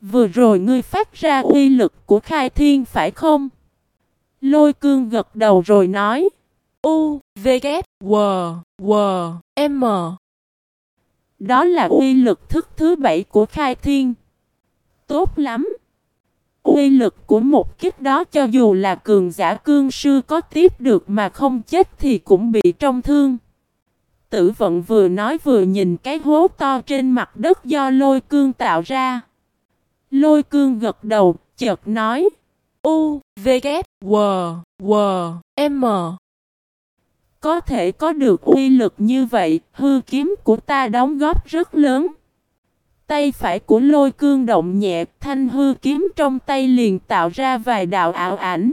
Vừa rồi ngươi phát ra uy lực của khai thiên phải không? Lôi cương gật đầu rồi nói. U, V, K, W, W, M. Đó là uy lực thức thứ bảy của khai thiên. Tốt lắm. Uy lực của một kích đó cho dù là cường giả cương sư có tiếp được mà không chết thì cũng bị trọng thương. Tử vận vừa nói vừa nhìn cái hố to trên mặt đất do lôi cương tạo ra. Lôi cương gật đầu, chợt nói. U, V, K, W, W, M. Có thể có được uy lực như vậy, hư kiếm của ta đóng góp rất lớn. Tay phải của lôi cương động nhẹ, thanh hư kiếm trong tay liền tạo ra vài đạo ảo ảnh.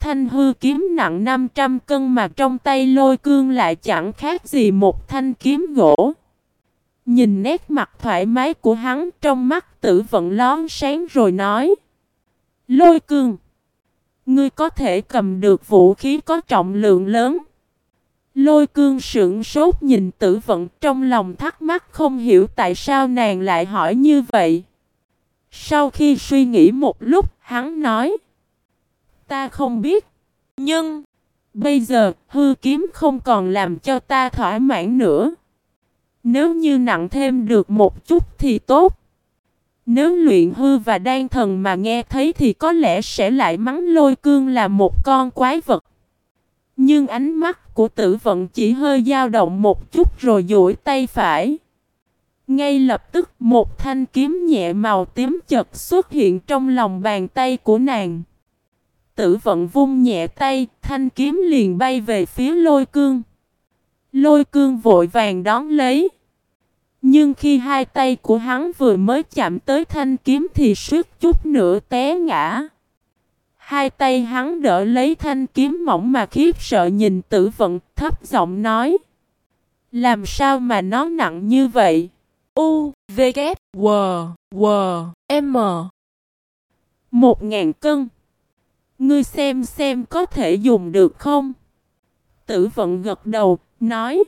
Thanh hư kiếm nặng 500 cân mà trong tay lôi cương lại chẳng khác gì một thanh kiếm gỗ. Nhìn nét mặt thoải mái của hắn trong mắt tử vận lón sáng rồi nói. Lôi cương. Ngươi có thể cầm được vũ khí có trọng lượng lớn. Lôi cương sững sốt nhìn tử vận trong lòng thắc mắc không hiểu tại sao nàng lại hỏi như vậy. Sau khi suy nghĩ một lúc, hắn nói. Ta không biết. Nhưng, bây giờ, hư kiếm không còn làm cho ta thỏa mãn nữa. Nếu như nặng thêm được một chút thì tốt. Nếu luyện hư và đan thần mà nghe thấy thì có lẽ sẽ lại mắng lôi cương là một con quái vật. Nhưng ánh mắt của tử vận chỉ hơi dao động một chút rồi duỗi tay phải. Ngay lập tức một thanh kiếm nhẹ màu tím chật xuất hiện trong lòng bàn tay của nàng. Tử vận vung nhẹ tay, thanh kiếm liền bay về phía lôi cương. Lôi cương vội vàng đón lấy. Nhưng khi hai tay của hắn vừa mới chạm tới thanh kiếm thì suýt chút nữa té ngã. Hai tay hắn đỡ lấy thanh kiếm mỏng mà khiếp sợ nhìn tử vận thấp giọng nói. Làm sao mà nó nặng như vậy? U, V, K, W, W, M. Một ngàn cân. Ngươi xem xem có thể dùng được không? Tử vận gật đầu, nói.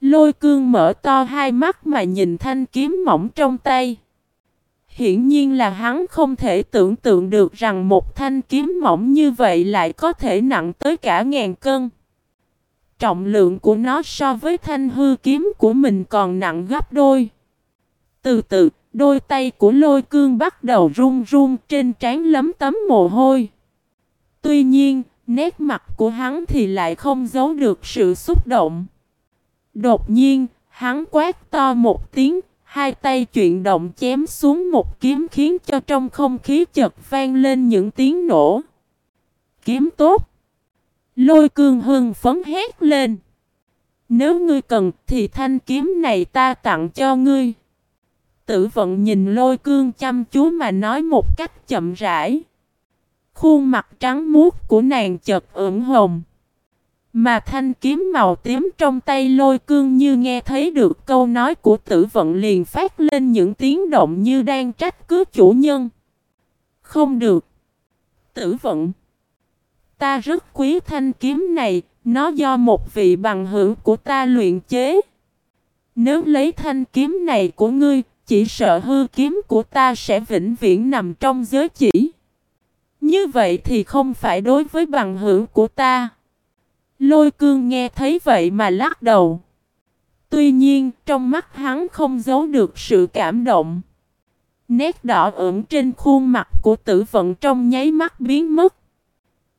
Lôi cương mở to hai mắt mà nhìn thanh kiếm mỏng trong tay. Hiển nhiên là hắn không thể tưởng tượng được rằng một thanh kiếm mỏng như vậy lại có thể nặng tới cả ngàn cân. Trọng lượng của nó so với thanh hư kiếm của mình còn nặng gấp đôi. Từ từ, đôi tay của lôi cương bắt đầu run run trên trán lấm tấm mồ hôi. Tuy nhiên, nét mặt của hắn thì lại không giấu được sự xúc động. Đột nhiên, hắn quát to một tiếng, hai tay chuyển động chém xuống một kiếm khiến cho trong không khí chật vang lên những tiếng nổ. Kiếm tốt! Lôi cương hưng phấn hét lên. Nếu ngươi cần thì thanh kiếm này ta tặng cho ngươi. Tử vận nhìn lôi cương chăm chú mà nói một cách chậm rãi. Khuôn mặt trắng muốt của nàng chợt ửng hồng. Mà thanh kiếm màu tím trong tay lôi cương như nghe thấy được câu nói của tử vận liền phát lên những tiếng động như đang trách cứ chủ nhân. Không được. Tử vận. Ta rất quý thanh kiếm này, nó do một vị bằng hữu của ta luyện chế. Nếu lấy thanh kiếm này của ngươi, chỉ sợ hư kiếm của ta sẽ vĩnh viễn nằm trong giới chỉ. Như vậy thì không phải đối với bằng hữu của ta. Lôi cương nghe thấy vậy mà lắc đầu. Tuy nhiên, trong mắt hắn không giấu được sự cảm động. Nét đỏ ửng trên khuôn mặt của tử vận trong nháy mắt biến mất.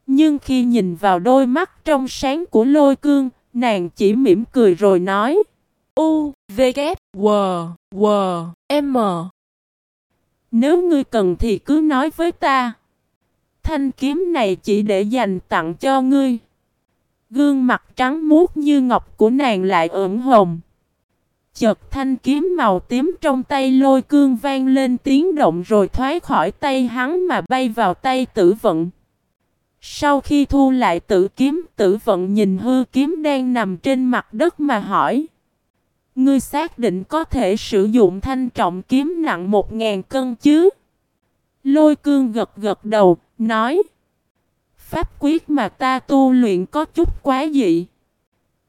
Nhưng khi nhìn vào đôi mắt trong sáng của lôi cương, nàng chỉ mỉm cười rồi nói. U, V, K, W, W, M. Nếu ngươi cần thì cứ nói với ta. Thanh kiếm này chỉ để dành tặng cho ngươi. Gương mặt trắng muốt như ngọc của nàng lại ửng hồng. Chợt thanh kiếm màu tím trong tay lôi cương vang lên tiếng động rồi thoái khỏi tay hắn mà bay vào tay tử vận. Sau khi thu lại tử kiếm, tử vận nhìn hư kiếm đang nằm trên mặt đất mà hỏi. Ngươi xác định có thể sử dụng thanh trọng kiếm nặng một ngàn cân chứ? Lôi cương gật gật đầu, nói. Pháp quyết mà ta tu luyện có chút quá dị.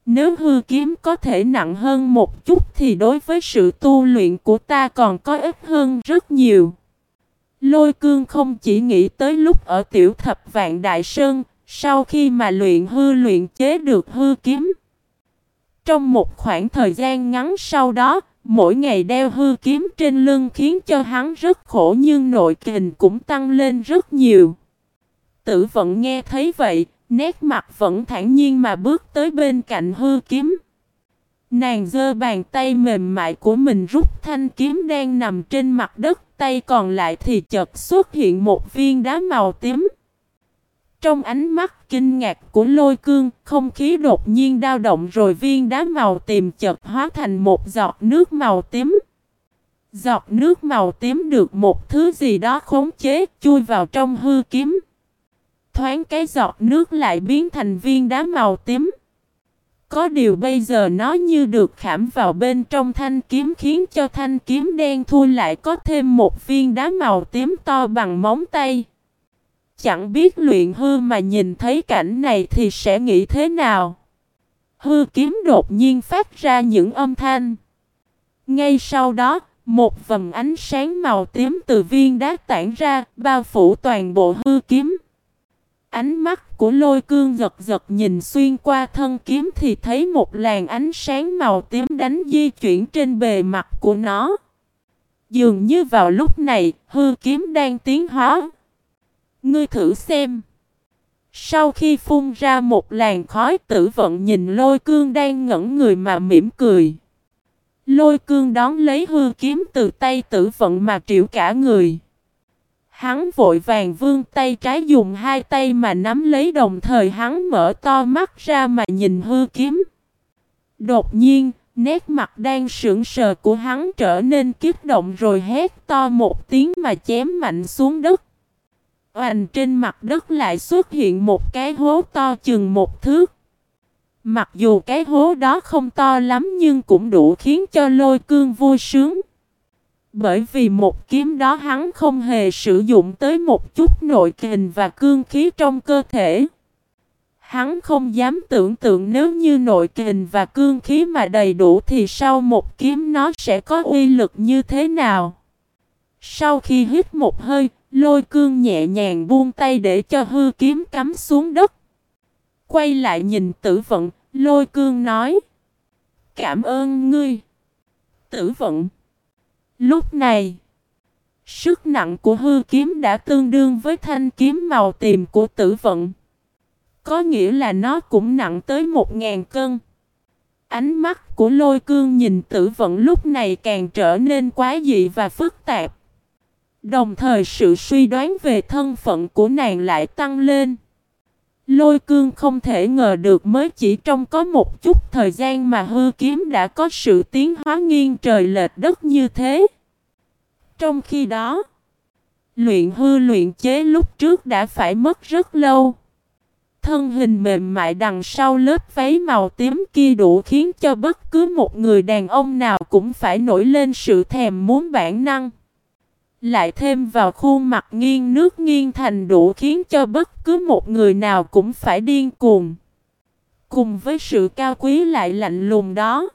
Nếu hư kiếm có thể nặng hơn một chút thì đối với sự tu luyện của ta còn có ít hơn rất nhiều. Lôi cương không chỉ nghĩ tới lúc ở tiểu thập vạn đại sơn, sau khi mà luyện hư luyện chế được hư kiếm. Trong một khoảng thời gian ngắn sau đó, mỗi ngày đeo hư kiếm trên lưng khiến cho hắn rất khổ nhưng nội kình cũng tăng lên rất nhiều. Tử vận nghe thấy vậy, nét mặt vẫn thản nhiên mà bước tới bên cạnh hư kiếm. Nàng giơ bàn tay mềm mại của mình rút thanh kiếm đang nằm trên mặt đất, tay còn lại thì chợt xuất hiện một viên đá màu tím. Trong ánh mắt kinh ngạc của lôi cương, không khí đột nhiên dao động rồi viên đá màu tìm chợt hóa thành một giọt nước màu tím. Giọt nước màu tím được một thứ gì đó khống chế chui vào trong hư kiếm. Thoáng cái giọt nước lại biến thành viên đá màu tím. Có điều bây giờ nó như được khảm vào bên trong thanh kiếm khiến cho thanh kiếm đen thui lại có thêm một viên đá màu tím to bằng móng tay. Chẳng biết luyện hư mà nhìn thấy cảnh này thì sẽ nghĩ thế nào. Hư kiếm đột nhiên phát ra những âm thanh. Ngay sau đó, một vầng ánh sáng màu tím từ viên đá tản ra, bao phủ toàn bộ hư kiếm. Ánh mắt của lôi cương giật giật nhìn xuyên qua thân kiếm thì thấy một làn ánh sáng màu tím đánh di chuyển trên bề mặt của nó. Dường như vào lúc này, hư kiếm đang tiến hóa. Ngươi thử xem. Sau khi phun ra một làn khói tử vận nhìn lôi cương đang ngẩn người mà mỉm cười. Lôi cương đón lấy hư kiếm từ tay tử vận mà triệu cả người. Hắn vội vàng vươn tay trái dùng hai tay mà nắm lấy đồng thời hắn mở to mắt ra mà nhìn hư kiếm. Đột nhiên, nét mặt đang sững sờ của hắn trở nên kích động rồi hét to một tiếng mà chém mạnh xuống đất. Oành trên mặt đất lại xuất hiện một cái hố to chừng một thước. Mặc dù cái hố đó không to lắm nhưng cũng đủ khiến cho lôi cương vui sướng. Bởi vì một kiếm đó hắn không hề sử dụng tới một chút nội kình và cương khí trong cơ thể. Hắn không dám tưởng tượng nếu như nội kình và cương khí mà đầy đủ thì sau một kiếm nó sẽ có uy lực như thế nào. Sau khi hít một hơi, lôi cương nhẹ nhàng buông tay để cho hư kiếm cắm xuống đất. Quay lại nhìn tử vận, lôi cương nói. Cảm ơn ngươi. Tử vận. Lúc này, sức nặng của hư kiếm đã tương đương với thanh kiếm màu tìm của tử vận. Có nghĩa là nó cũng nặng tới một ngàn cân. Ánh mắt của lôi cương nhìn tử vận lúc này càng trở nên quá dị và phức tạp. Đồng thời sự suy đoán về thân phận của nàng lại tăng lên. Lôi cương không thể ngờ được mới chỉ trong có một chút thời gian mà hư kiếm đã có sự tiến hóa nghiêng trời lệch đất như thế. Trong khi đó, luyện hư luyện chế lúc trước đã phải mất rất lâu. Thân hình mềm mại đằng sau lớp váy màu tím kia đủ khiến cho bất cứ một người đàn ông nào cũng phải nổi lên sự thèm muốn bản năng. Lại thêm vào khuôn mặt nghiêng nước nghiêng thành đủ khiến cho bất cứ một người nào cũng phải điên cuồng. Cùng với sự cao quý lại lạnh lùng đó.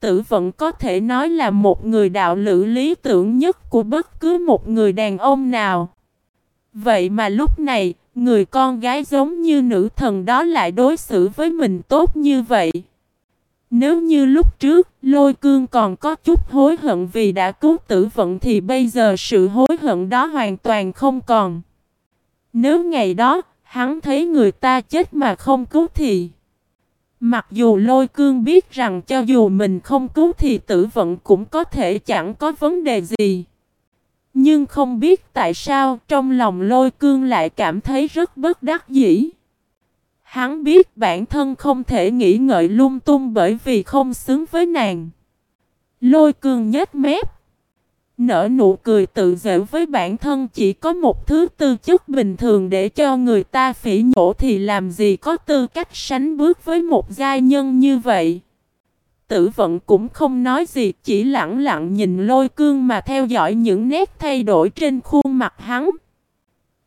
Tử vận có thể nói là một người đạo lữ lý tưởng nhất của bất cứ một người đàn ông nào. Vậy mà lúc này, người con gái giống như nữ thần đó lại đối xử với mình tốt như vậy. Nếu như lúc trước, lôi cương còn có chút hối hận vì đã cứu tử vận thì bây giờ sự hối hận đó hoàn toàn không còn. Nếu ngày đó, hắn thấy người ta chết mà không cứu thì... Mặc dù lôi cương biết rằng cho dù mình không cứu thì tử vận cũng có thể chẳng có vấn đề gì. Nhưng không biết tại sao trong lòng lôi cương lại cảm thấy rất bất đắc dĩ. Hắn biết bản thân không thể nghĩ ngợi lung tung bởi vì không xứng với nàng. Lôi cương nhếch mép. Nở nụ cười tự dễu với bản thân chỉ có một thứ tư chất bình thường để cho người ta phỉ nhổ thì làm gì có tư cách sánh bước với một giai nhân như vậy. Tử vận cũng không nói gì, chỉ lặng lặng nhìn lôi cương mà theo dõi những nét thay đổi trên khuôn mặt hắn.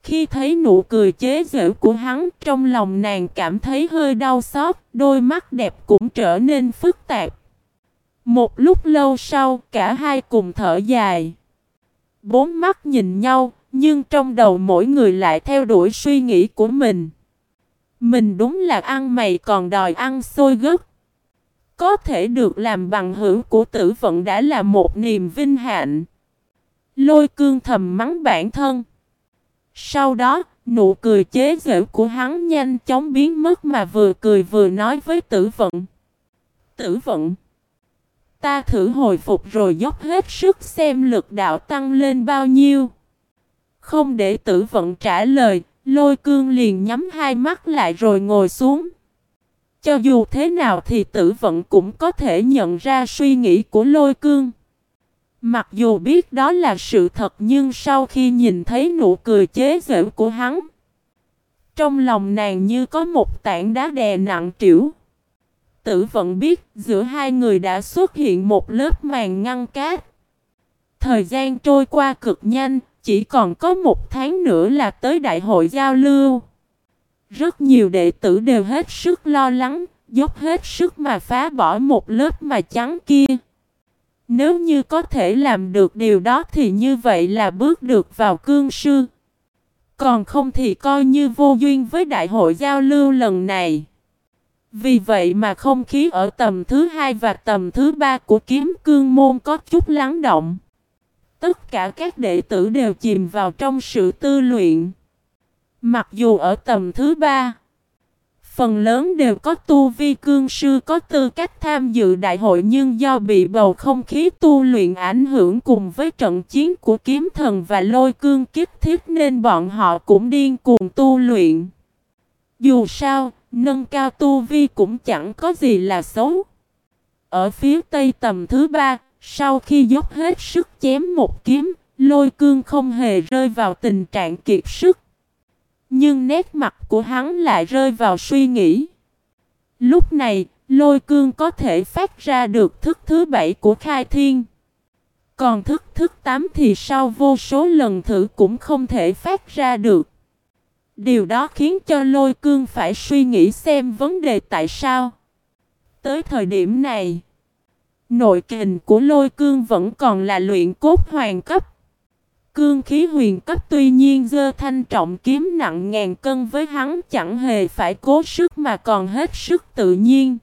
Khi thấy nụ cười chế giễu của hắn, trong lòng nàng cảm thấy hơi đau xót, đôi mắt đẹp cũng trở nên phức tạp. Một lúc lâu sau, cả hai cùng thở dài. Bốn mắt nhìn nhau, nhưng trong đầu mỗi người lại theo đuổi suy nghĩ của mình. Mình đúng là ăn mày còn đòi ăn xôi gấc. Có thể được làm bằng hữu của tử vận đã là một niềm vinh hạnh. Lôi cương thầm mắng bản thân. Sau đó, nụ cười chế giễu của hắn nhanh chóng biến mất mà vừa cười vừa nói với tử vận. Tử vận. Ta thử hồi phục rồi dốc hết sức xem lực đạo tăng lên bao nhiêu. Không để tử vận trả lời, lôi cương liền nhắm hai mắt lại rồi ngồi xuống. Cho dù thế nào thì tử vận cũng có thể nhận ra suy nghĩ của lôi cương. Mặc dù biết đó là sự thật nhưng sau khi nhìn thấy nụ cười chế giễu của hắn, trong lòng nàng như có một tảng đá đè nặng trĩu. Tử vẫn biết giữa hai người đã xuất hiện một lớp màn ngăn cát. Thời gian trôi qua cực nhanh, chỉ còn có một tháng nữa là tới đại hội giao lưu. Rất nhiều đệ tử đều hết sức lo lắng, dốc hết sức mà phá bỏ một lớp mà trắng kia. Nếu như có thể làm được điều đó thì như vậy là bước được vào cương sư. Còn không thì coi như vô duyên với đại hội giao lưu lần này. Vì vậy mà không khí ở tầm thứ hai và tầm thứ ba của kiếm cương môn có chút lắng động. Tất cả các đệ tử đều chìm vào trong sự tư luyện. Mặc dù ở tầm thứ ba, phần lớn đều có tu vi cương sư có tư cách tham dự đại hội nhưng do bị bầu không khí tu luyện ảnh hưởng cùng với trận chiến của kiếm thần và lôi cương kiếp thiết nên bọn họ cũng điên cuồng tu luyện. Dù sao, nâng cao tu vi cũng chẳng có gì là xấu. Ở phía tây tầm thứ ba, sau khi dốc hết sức chém một kiếm, lôi cương không hề rơi vào tình trạng kiệt sức. Nhưng nét mặt của hắn lại rơi vào suy nghĩ. Lúc này, lôi cương có thể phát ra được thức thứ bảy của khai thiên. Còn thức thức tám thì sau vô số lần thử cũng không thể phát ra được. Điều đó khiến cho lôi cương phải suy nghĩ xem vấn đề tại sao. Tới thời điểm này, nội kình của lôi cương vẫn còn là luyện cốt hoàng cấp. Cương khí huyền cấp tuy nhiên dơ thanh trọng kiếm nặng ngàn cân với hắn chẳng hề phải cố sức mà còn hết sức tự nhiên.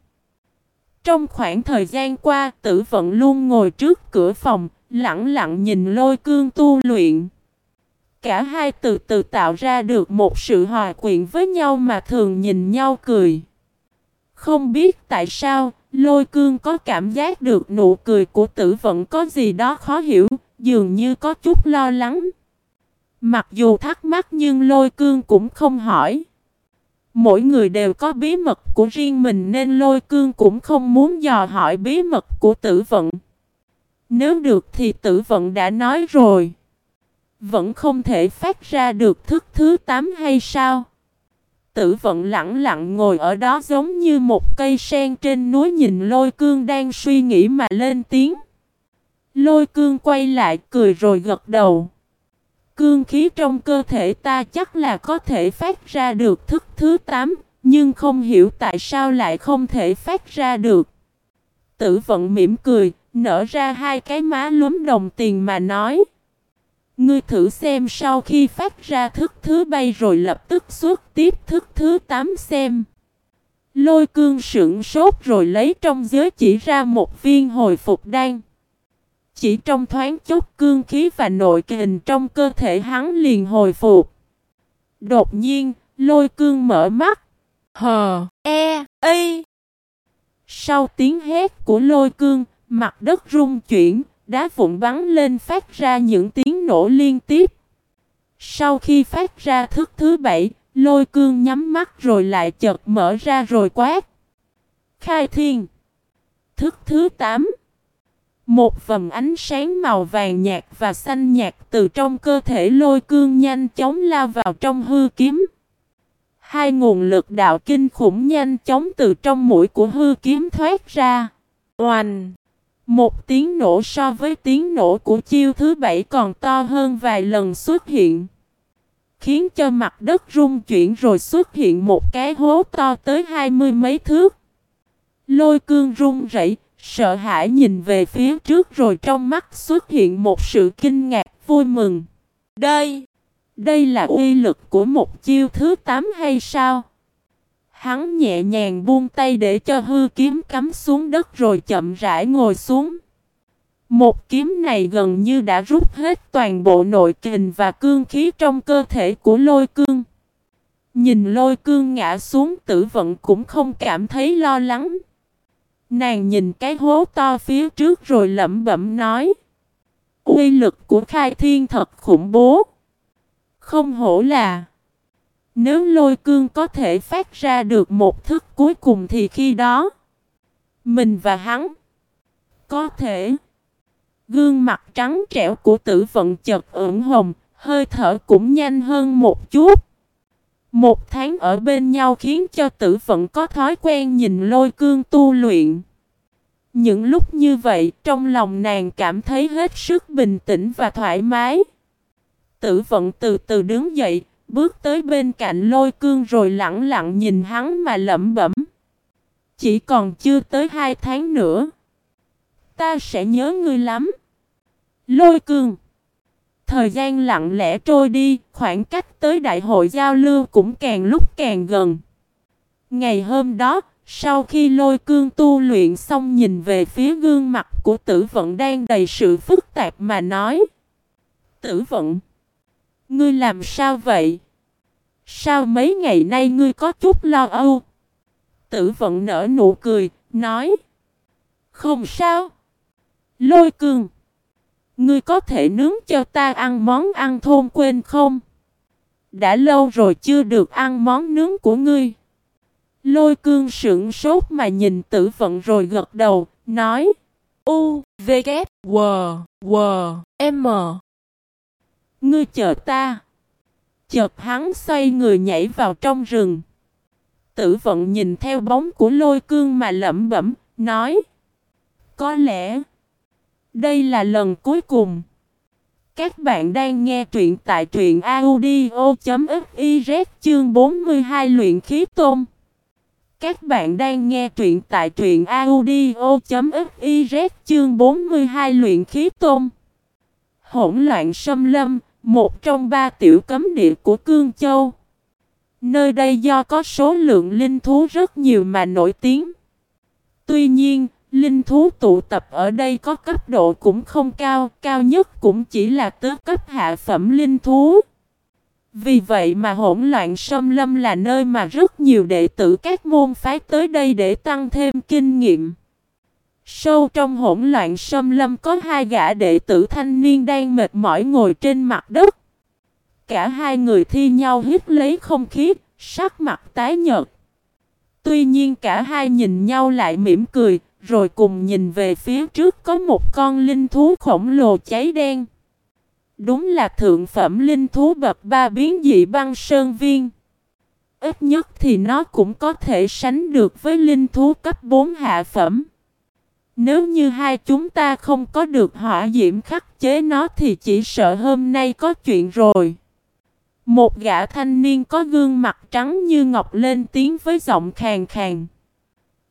Trong khoảng thời gian qua tử vận luôn ngồi trước cửa phòng, lặng lặng nhìn lôi cương tu luyện. Cả hai từ từ tạo ra được một sự hòa quyện với nhau mà thường nhìn nhau cười. Không biết tại sao, lôi cương có cảm giác được nụ cười của tử vận có gì đó khó hiểu, dường như có chút lo lắng. Mặc dù thắc mắc nhưng lôi cương cũng không hỏi. Mỗi người đều có bí mật của riêng mình nên lôi cương cũng không muốn dò hỏi bí mật của tử vận. Nếu được thì tử vận đã nói rồi. Vẫn không thể phát ra được thức thứ 8 hay sao? Tử vận lặng lặng ngồi ở đó giống như một cây sen trên núi nhìn lôi cương đang suy nghĩ mà lên tiếng. Lôi cương quay lại cười rồi gật đầu. Cương khí trong cơ thể ta chắc là có thể phát ra được thức thứ 8, nhưng không hiểu tại sao lại không thể phát ra được. Tử vận mỉm cười, nở ra hai cái má lúm đồng tiền mà nói. Ngươi thử xem sau khi phát ra thức thứ bay rồi lập tức xuất tiếp thức thứ 8 xem. Lôi cương sững sốt rồi lấy trong giới chỉ ra một viên hồi phục đan. Chỉ trong thoáng chốc cương khí và nội kình trong cơ thể hắn liền hồi phục. Đột nhiên, lôi cương mở mắt. Hờ, e, y. Sau tiếng hét của lôi cương, mặt đất rung chuyển, đá vụn bắn lên phát ra những tiếng nổ liên tiếp. Sau khi phát ra thức thứ bảy, lôi cương nhắm mắt rồi lại chợt mở ra rồi quát. Khai thiên. Thức thứ tám. Một vầng ánh sáng màu vàng nhạt và xanh nhạt từ trong cơ thể lôi cương nhanh chóng lao vào trong hư kiếm. Hai nguồn lực đạo kinh khủng nhanh chóng từ trong mũi của hư kiếm thoát ra. Oanh! Một tiếng nổ so với tiếng nổ của chiêu thứ bảy còn to hơn vài lần xuất hiện. khiến cho mặt đất rung chuyển rồi xuất hiện một cái hố to tới hai mươi mấy thước. Lôi cương rung rẩy, sợ hãi nhìn về phía trước rồi trong mắt xuất hiện một sự kinh ngạc, vui mừng. Đây, đây là uy lực của một chiêu thứ 8 hay sao? Hắn nhẹ nhàng buông tay để cho hư kiếm cắm xuống đất rồi chậm rãi ngồi xuống. Một kiếm này gần như đã rút hết toàn bộ nội kình và cương khí trong cơ thể của lôi cương. Nhìn lôi cương ngã xuống tử vận cũng không cảm thấy lo lắng. Nàng nhìn cái hố to phía trước rồi lẩm bẩm nói. quy lực của khai thiên thật khủng bố. Không hổ là. Nếu lôi cương có thể phát ra được một thức cuối cùng thì khi đó. Mình và hắn. Có thể. Gương mặt trắng trẻo của tử vận chật ửng hồng. Hơi thở cũng nhanh hơn một chút. Một tháng ở bên nhau khiến cho tử vẫn có thói quen nhìn lôi cương tu luyện. Những lúc như vậy, trong lòng nàng cảm thấy hết sức bình tĩnh và thoải mái. Tử vận từ từ đứng dậy, bước tới bên cạnh lôi cương rồi lặng lặng nhìn hắn mà lẩm bẩm. Chỉ còn chưa tới hai tháng nữa. Ta sẽ nhớ ngươi lắm. Lôi cương. Thời gian lặng lẽ trôi đi, khoảng cách tới đại hội giao lưu cũng càng lúc càng gần. Ngày hôm đó, sau khi lôi cương tu luyện xong nhìn về phía gương mặt của tử vận đang đầy sự phức tạp mà nói. Tử vận, ngươi làm sao vậy? Sao mấy ngày nay ngươi có chút lo âu? Tử vận nở nụ cười, nói. Không sao. Lôi cương. Ngươi có thể nướng cho ta ăn món ăn thôn quên không? Đã lâu rồi chưa được ăn món nướng của ngươi. Lôi cương sững sốt mà nhìn tử vận rồi gật đầu, nói U, V, K, W, W, M Ngươi chờ ta Chợt hắn xoay người nhảy vào trong rừng Tử vận nhìn theo bóng của lôi cương mà lẩm bẩm, nói Có lẽ đây là lần cuối cùng Các bạn đang nghe truyện tại truyện audio.fiz chương 42 luyện khí tôn các bạn đang nghe truyện tại truyện audio.fiz chương 42 luyện khí tôn. Hỗn loạn xâm lâm, một trong ba tiểu cấm địa của Cương Châu. Nơi đây do có số lượng linh thú rất nhiều mà nổi tiếng. Tuy nhiên, linh thú tụ tập ở đây có cấp độ cũng không cao, cao nhất cũng chỉ là tứ cấp hạ phẩm linh thú. Vì vậy mà hỗn loạn sâm lâm là nơi mà rất nhiều đệ tử các môn phái tới đây để tăng thêm kinh nghiệm. Sâu trong hỗn loạn sâm lâm có hai gã đệ tử thanh niên đang mệt mỏi ngồi trên mặt đất. Cả hai người thi nhau hít lấy không khí, sắc mặt tái nhợt. Tuy nhiên cả hai nhìn nhau lại mỉm cười, rồi cùng nhìn về phía trước có một con linh thú khổng lồ cháy đen. Đúng là thượng phẩm linh thú bậc ba biến dị băng sơn viên. Ít nhất thì nó cũng có thể sánh được với linh thú cấp 4 hạ phẩm. Nếu như hai chúng ta không có được hỏa diễm khắc chế nó thì chỉ sợ hôm nay có chuyện rồi. Một gã thanh niên có gương mặt trắng như ngọc lên tiếng với giọng khàn khàn.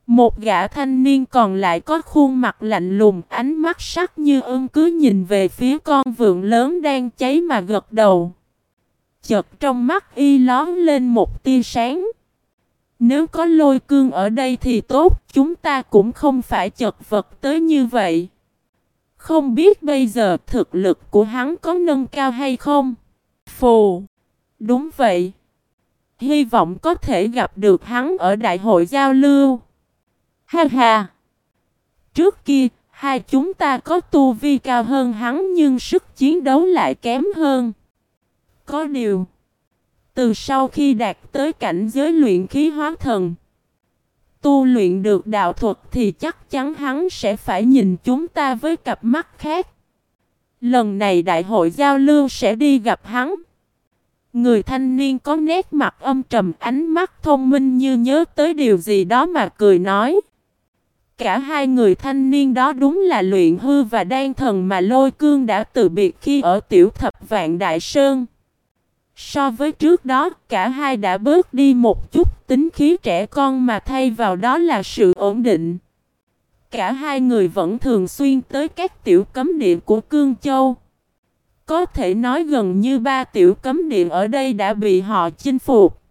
Một gã thanh niên còn lại có khuôn mặt lạnh lùng, ánh mắt sắc như ưng cứ nhìn về phía con vượn lớn đang cháy mà gật đầu. Chợt trong mắt y lón lên một tia sáng. Nếu có lôi cương ở đây thì tốt, chúng ta cũng không phải chật vật tới như vậy. Không biết bây giờ thực lực của hắn có nâng cao hay không? Phù! Đúng vậy. Hy vọng có thể gặp được hắn ở đại hội giao lưu. Ha ha! Trước kia, hai chúng ta có tu vi cao hơn hắn nhưng sức chiến đấu lại kém hơn. Có điều, từ sau khi đạt tới cảnh giới luyện khí hóa thần, tu luyện được đạo thuật thì chắc chắn hắn sẽ phải nhìn chúng ta với cặp mắt khác. Lần này đại hội giao lưu sẽ đi gặp hắn. Người thanh niên có nét mặt âm trầm ánh mắt thông minh như nhớ tới điều gì đó mà cười nói. Cả hai người thanh niên đó đúng là luyện hư và đan thần mà lôi cương đã từ biệt khi ở tiểu thập vạn đại sơn. So với trước đó, cả hai đã bớt đi một chút tính khí trẻ con mà thay vào đó là sự ổn định. Cả hai người vẫn thường xuyên tới các tiểu cấm địa của Cương Châu. Có thể nói gần như ba tiểu cấm địa ở đây đã bị họ chinh phục.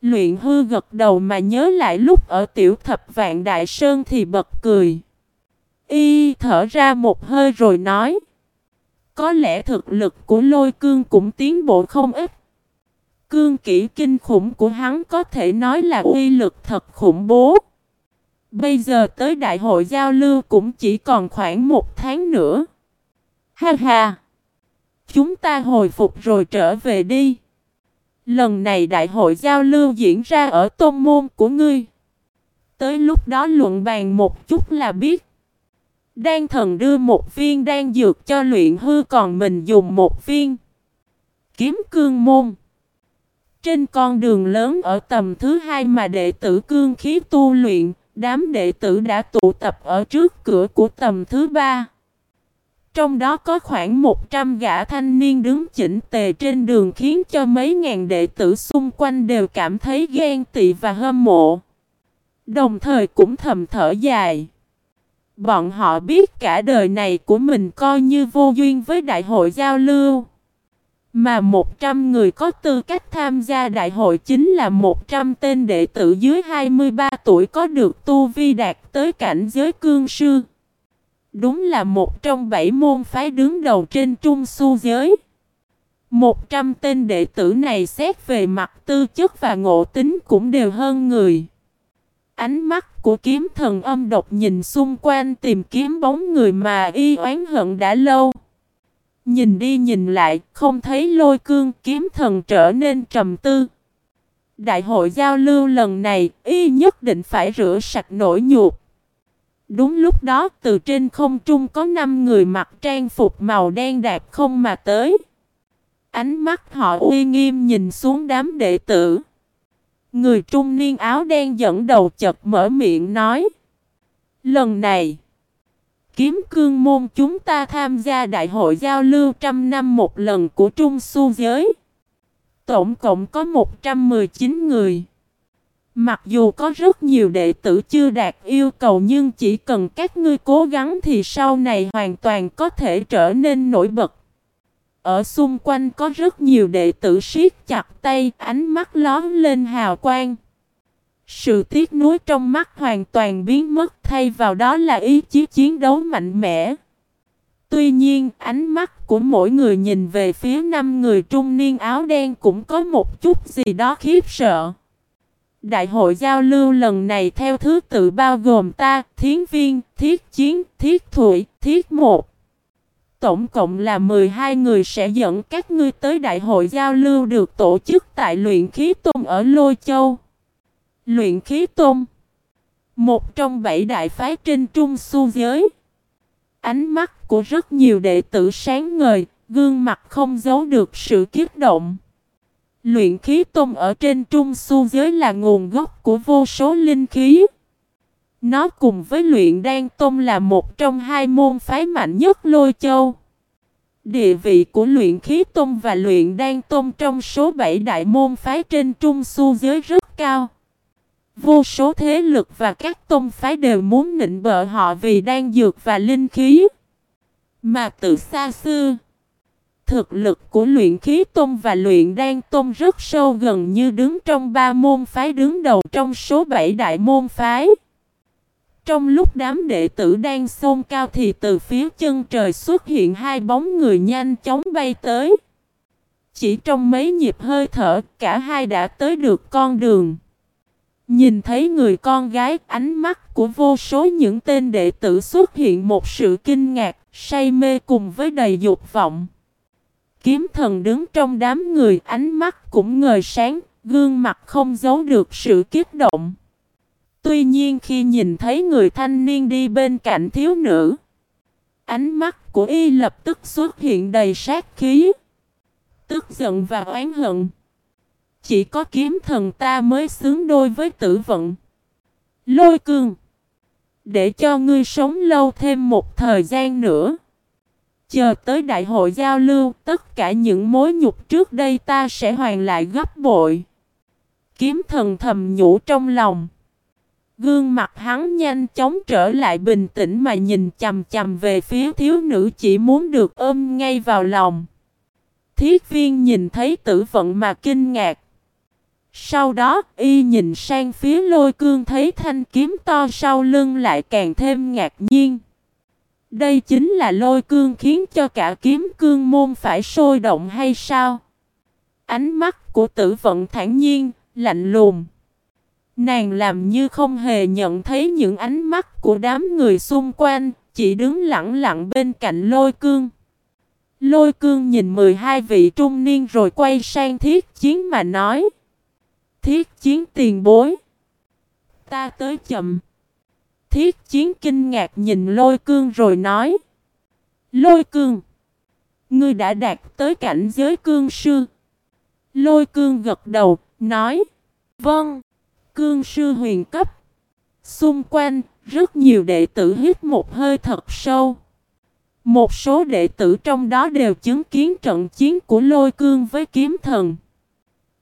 Luyện hư gật đầu mà nhớ lại lúc ở tiểu thập vạn đại sơn thì bật cười. Y thở ra một hơi rồi nói. Có lẽ thực lực của lôi cương cũng tiến bộ không ít. Cương kỹ kinh khủng của hắn có thể nói là uy lực thật khủng bố. Bây giờ tới đại hội giao lưu cũng chỉ còn khoảng một tháng nữa. Ha ha! Chúng ta hồi phục rồi trở về đi. Lần này đại hội giao lưu diễn ra ở tôn môn của ngươi. Tới lúc đó luận bàn một chút là biết. Đan thần đưa một viên đan dược cho luyện hư còn mình dùng một viên. Kiếm cương môn. Trên con đường lớn ở tầm thứ hai mà đệ tử cương khí tu luyện, đám đệ tử đã tụ tập ở trước cửa của tầm thứ ba. Trong đó có khoảng 100 gã thanh niên đứng chỉnh tề trên đường khiến cho mấy ngàn đệ tử xung quanh đều cảm thấy ghen tị và hâm mộ. Đồng thời cũng thầm thở dài. Bọn họ biết cả đời này của mình coi như vô duyên với đại hội giao lưu. Mà 100 người có tư cách tham gia đại hội chính là 100 tên đệ tử dưới 23 tuổi có được tu vi đạt tới cảnh giới cương sư. Đúng là một trong bảy môn phái đứng đầu trên trung su giới. 100 tên đệ tử này xét về mặt tư chất và ngộ tính cũng đều hơn người. Ánh mắt của kiếm thần âm độc nhìn xung quanh tìm kiếm bóng người mà y oán hận đã lâu. Nhìn đi nhìn lại, không thấy lôi cương kiếm thần trở nên trầm tư. Đại hội giao lưu lần này, y nhất định phải rửa sạch nỗi nhục. Đúng lúc đó, từ trên không trung có 5 người mặc trang phục màu đen đạp không mà tới. Ánh mắt họ uy nghiêm nhìn xuống đám đệ tử. Người trung niên áo đen dẫn đầu chật mở miệng nói. Lần này, kiếm cương môn chúng ta tham gia đại hội giao lưu trăm năm một lần của Trung Su Giới. Tổng cộng có 119 người. Mặc dù có rất nhiều đệ tử chưa đạt yêu cầu nhưng chỉ cần các ngươi cố gắng thì sau này hoàn toàn có thể trở nên nổi bật. Ở xung quanh có rất nhiều đệ tử siết chặt tay, ánh mắt lón lên hào quang. Sự tiếc nuối trong mắt hoàn toàn biến mất thay vào đó là ý chí chiến đấu mạnh mẽ. Tuy nhiên, ánh mắt của mỗi người nhìn về phía năm người trung niên áo đen cũng có một chút gì đó khiếp sợ. Đại hội giao lưu lần này theo thứ tự bao gồm ta, thiến viên, thiết chiến, thiết thụy, thiết một. Tổng cộng là 12 người sẽ dẫn các ngươi tới đại hội giao lưu được tổ chức tại luyện khí tôn ở Lôi Châu. Luyện khí tôn Một trong bảy đại phái trên trung su giới. Ánh mắt của rất nhiều đệ tử sáng ngời, gương mặt không giấu được sự kiếp động. Luyện khí tông ở trên trung su giới là nguồn gốc của vô số linh khí. Nó cùng với luyện đan tông là một trong hai môn phái mạnh nhất lôi châu. Địa vị của luyện khí tông và luyện đan tông trong số bảy đại môn phái trên trung su giới rất cao. Vô số thế lực và các tôn phái đều muốn nịnh bợ họ vì đan dược và linh khí. Mà từ xa xưa thực lực của luyện khí tôn và luyện đan tôn rất sâu gần như đứng trong ba môn phái đứng đầu trong số bảy đại môn phái. Trong lúc đám đệ tử đang xôn cao thì từ phía chân trời xuất hiện hai bóng người nhanh chóng bay tới. Chỉ trong mấy nhịp hơi thở, cả hai đã tới được con đường. Nhìn thấy người con gái, ánh mắt của vô số những tên đệ tử xuất hiện một sự kinh ngạc, say mê cùng với đầy dục vọng. Kiếm thần đứng trong đám người ánh mắt cũng ngời sáng, gương mặt không giấu được sự kích động. Tuy nhiên khi nhìn thấy người thanh niên đi bên cạnh thiếu nữ, ánh mắt của y lập tức xuất hiện đầy sát khí, tức giận và oán hận. Chỉ có kiếm thần ta mới xứng đôi với tử vận. Lôi cương, để cho ngươi sống lâu thêm một thời gian nữa. Chờ tới đại hội giao lưu, tất cả những mối nhục trước đây ta sẽ hoàn lại gấp bội. Kiếm thần thầm nhủ trong lòng. Gương mặt hắn nhanh chóng trở lại bình tĩnh mà nhìn chầm chầm về phía thiếu nữ chỉ muốn được ôm ngay vào lòng. Thiết viên nhìn thấy tử vận mà kinh ngạc. Sau đó y nhìn sang phía lôi cương thấy thanh kiếm to sau lưng lại càng thêm ngạc nhiên. Đây chính là lôi cương khiến cho cả kiếm cương môn phải sôi động hay sao? Ánh mắt của tử vận thản nhiên, lạnh lùng. Nàng làm như không hề nhận thấy những ánh mắt của đám người xung quanh, chỉ đứng lặng lặng bên cạnh lôi cương. Lôi cương nhìn 12 vị trung niên rồi quay sang thiết chiến mà nói. Thiết chiến tiền bối. Ta tới chậm. Thiết chiến kinh ngạc nhìn lôi cương rồi nói. Lôi cương. Ngươi đã đạt tới cảnh giới cương sư. Lôi cương gật đầu, nói. Vâng. Cương sư huyền cấp. Xung quanh, rất nhiều đệ tử hít một hơi thật sâu. Một số đệ tử trong đó đều chứng kiến trận chiến của lôi cương với kiếm thần.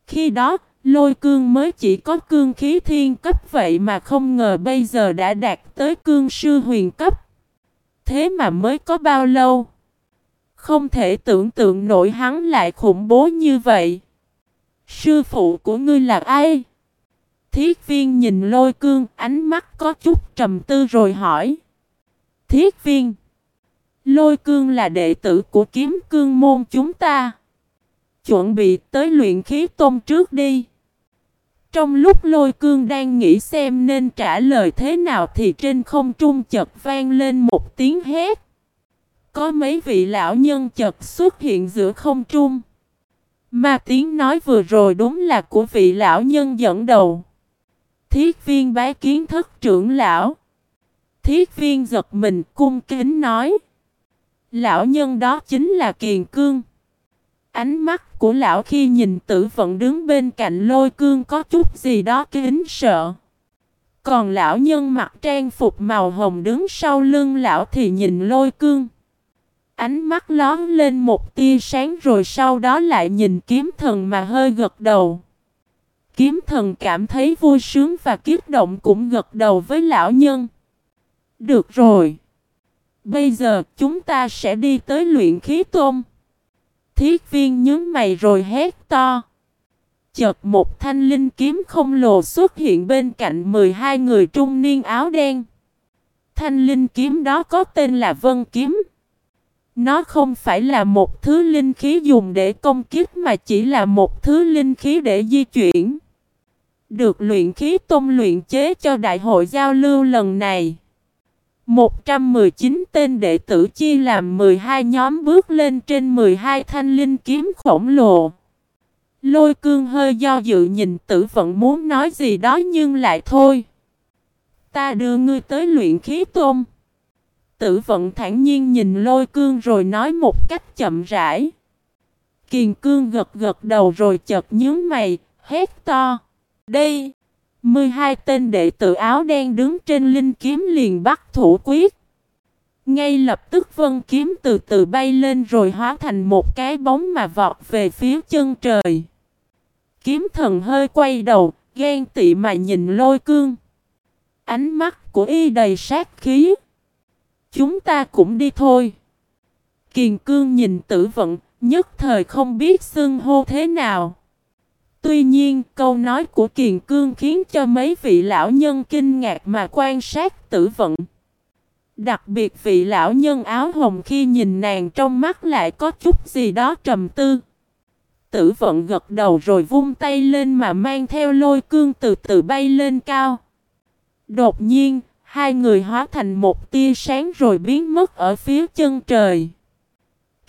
Khi đó, lôi cương mới chỉ có cương khí thiên cấp vậy mà không ngờ bây giờ đã đạt tới cương sư huyền cấp. Thế mà mới có bao lâu? Không thể tưởng tượng nổi hắn lại khủng bố như vậy. Sư phụ của ngươi là ai? Thiết viên nhìn lôi cương, ánh mắt có chút trầm tư rồi hỏi. Thiết viên. Lôi cương là đệ tử của kiếm cương môn chúng ta. Chuẩn bị tới luyện khí tôn trước đi. Trong lúc lôi cương đang nghĩ xem nên trả lời thế nào thì trên không trung chợt vang lên một tiếng hét. Có mấy vị lão nhân chợt xuất hiện giữa không trung. Mà tiếng nói vừa rồi đúng là của vị lão nhân dẫn đầu. Thiết viên bái kiến thất trưởng lão. Thiết viên giật mình cung kính nói. Lão nhân đó chính là Kiền Cương. Ánh mắt của lão khi nhìn tử vận đứng bên cạnh lôi cương có chút gì đó kính sợ. Còn lão nhân mặc trang phục màu hồng đứng sau lưng lão thì nhìn lôi cương. Ánh mắt lón lên một tia sáng rồi sau đó lại nhìn kiếm thần mà hơi gật đầu. Kiếm thần cảm thấy vui sướng và kiếp động cũng gật đầu với lão nhân. Được rồi. Bây giờ chúng ta sẽ đi tới luyện khí tôm. Thiết viên nhớ mày rồi hét to. Chợt một thanh linh kiếm không lồ xuất hiện bên cạnh 12 người trung niên áo đen. Thanh linh kiếm đó có tên là Vân Kiếm. Nó không phải là một thứ linh khí dùng để công kích mà chỉ là một thứ linh khí để di chuyển. Được luyện khí tôn luyện chế cho đại hội giao lưu lần này. 119 tên đệ tử chia làm 12 nhóm bước lên trên 12 thanh linh kiếm khổng lồ. Lôi cương hơi do dự nhìn tử vận muốn nói gì đó nhưng lại thôi. Ta đưa ngươi tới luyện khí tôn. Tử vận thản nhiên nhìn lôi cương rồi nói một cách chậm rãi. Kiền cương gật gật đầu rồi chợt nhướng mày, hét to. Đây! 12 tên đệ tử áo đen đứng trên linh kiếm liền bắt thủ quyết. Ngay lập tức vân kiếm từ từ bay lên rồi hóa thành một cái bóng mà vọt về phía chân trời. Kiếm thần hơi quay đầu, ghen tị mà nhìn lôi cương. Ánh mắt của y đầy sát khí. Chúng ta cũng đi thôi. Kiền cương nhìn tử vận, nhất thời không biết xưng hô thế nào. Tuy nhiên, câu nói của Kiền Cương khiến cho mấy vị lão nhân kinh ngạc mà quan sát tử vận. Đặc biệt vị lão nhân áo hồng khi nhìn nàng trong mắt lại có chút gì đó trầm tư. Tử vận gật đầu rồi vung tay lên mà mang theo lôi cương từ từ bay lên cao. Đột nhiên, hai người hóa thành một tia sáng rồi biến mất ở phía chân trời.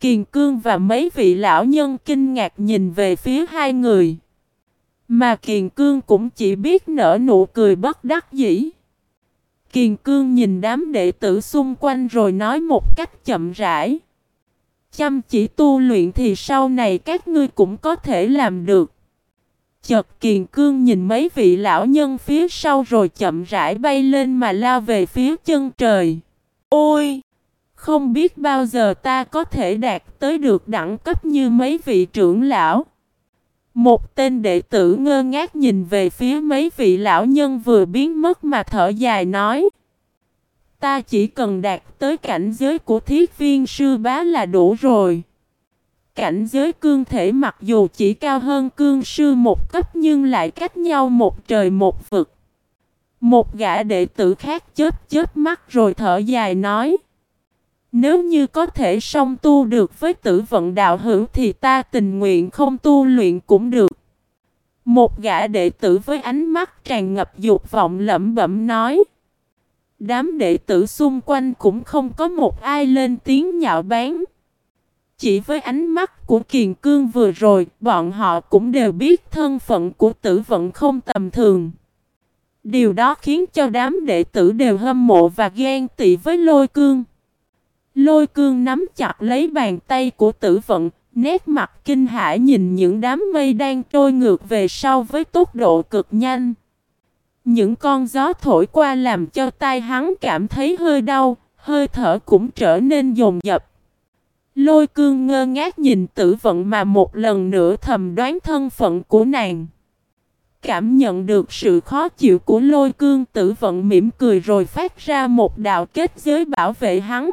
Kiền cương và mấy vị lão nhân kinh ngạc nhìn về phía hai người. Mà Kiền Cương cũng chỉ biết nở nụ cười bất đắc dĩ. Kiền Cương nhìn đám đệ tử xung quanh rồi nói một cách chậm rãi. Chăm chỉ tu luyện thì sau này các ngươi cũng có thể làm được. Chợt Kiền Cương nhìn mấy vị lão nhân phía sau rồi chậm rãi bay lên mà lao về phía chân trời. Ôi! Không biết bao giờ ta có thể đạt tới được đẳng cấp như mấy vị trưởng lão. Một tên đệ tử ngơ ngác nhìn về phía mấy vị lão nhân vừa biến mất mà thở dài nói. Ta chỉ cần đạt tới cảnh giới của thiết viên sư bá là đủ rồi. Cảnh giới cương thể mặc dù chỉ cao hơn cương sư một cấp nhưng lại cách nhau một trời một vực. Một gã đệ tử khác chết chết mắt rồi thở dài nói. Nếu như có thể song tu được với tử vận đạo hữu thì ta tình nguyện không tu luyện cũng được. Một gã đệ tử với ánh mắt tràn ngập dục vọng lẩm bẩm nói. Đám đệ tử xung quanh cũng không có một ai lên tiếng nhạo báng. Chỉ với ánh mắt của Kiền Cương vừa rồi, bọn họ cũng đều biết thân phận của tử vận không tầm thường. Điều đó khiến cho đám đệ tử đều hâm mộ và ghen tị với lôi cương. Lôi cương nắm chặt lấy bàn tay của tử vận, nét mặt kinh hãi nhìn những đám mây đang trôi ngược về sau với tốc độ cực nhanh. Những con gió thổi qua làm cho tai hắn cảm thấy hơi đau, hơi thở cũng trở nên dồn dập. Lôi cương ngơ ngác nhìn tử vận mà một lần nữa thầm đoán thân phận của nàng. Cảm nhận được sự khó chịu của lôi cương tử vận mỉm cười rồi phát ra một đạo kết giới bảo vệ hắn.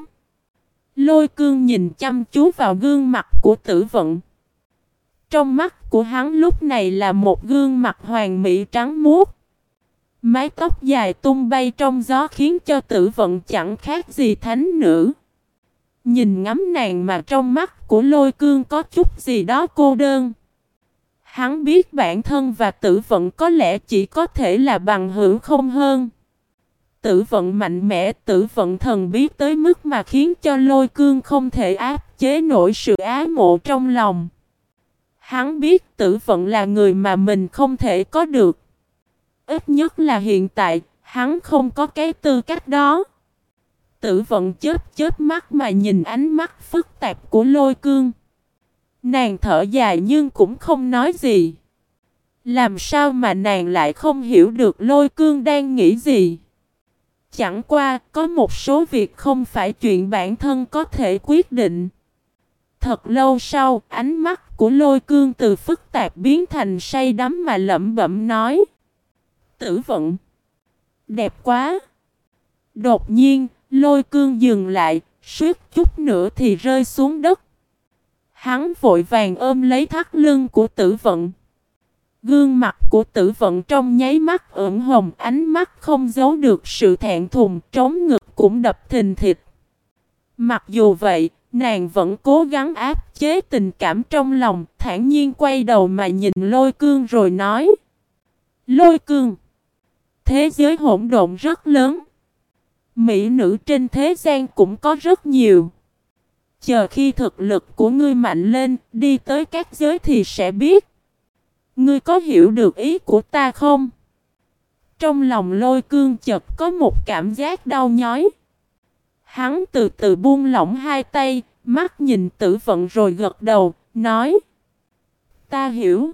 Lôi cương nhìn chăm chú vào gương mặt của tử vận. Trong mắt của hắn lúc này là một gương mặt hoàng mỹ trắng muốt. Mái tóc dài tung bay trong gió khiến cho tử vận chẳng khác gì thánh nữ. Nhìn ngắm nàng mà trong mắt của lôi cương có chút gì đó cô đơn. Hắn biết bản thân và tử vận có lẽ chỉ có thể là bằng hữu không hơn. Tử vận mạnh mẽ, tử vận thần biết tới mức mà khiến cho lôi cương không thể áp chế nổi sự ái mộ trong lòng. Hắn biết tử vận là người mà mình không thể có được. Ít nhất là hiện tại, hắn không có cái tư cách đó. Tử vận chớp chớp mắt mà nhìn ánh mắt phức tạp của lôi cương. Nàng thở dài nhưng cũng không nói gì. Làm sao mà nàng lại không hiểu được lôi cương đang nghĩ gì? Chẳng qua, có một số việc không phải chuyện bản thân có thể quyết định. Thật lâu sau, ánh mắt của lôi cương từ phức tạp biến thành say đắm mà lẩm bẩm nói. Tử vận. Đẹp quá. Đột nhiên, lôi cương dừng lại, suýt chút nữa thì rơi xuống đất. Hắn vội vàng ôm lấy thắt lưng của tử vận. Gương mặt của tử vận trong nháy mắt ửng hồng ánh mắt không giấu được sự thẹn thùng trống ngực cũng đập thình thịt. Mặc dù vậy, nàng vẫn cố gắng áp chế tình cảm trong lòng, thản nhiên quay đầu mà nhìn lôi cương rồi nói. Lôi cương! Thế giới hỗn độn rất lớn. Mỹ nữ trên thế gian cũng có rất nhiều. Chờ khi thực lực của ngươi mạnh lên, đi tới các giới thì sẽ biết. Ngươi có hiểu được ý của ta không? Trong lòng lôi cương chật có một cảm giác đau nhói. Hắn từ từ buông lỏng hai tay, mắt nhìn tử vận rồi gật đầu, nói. Ta hiểu.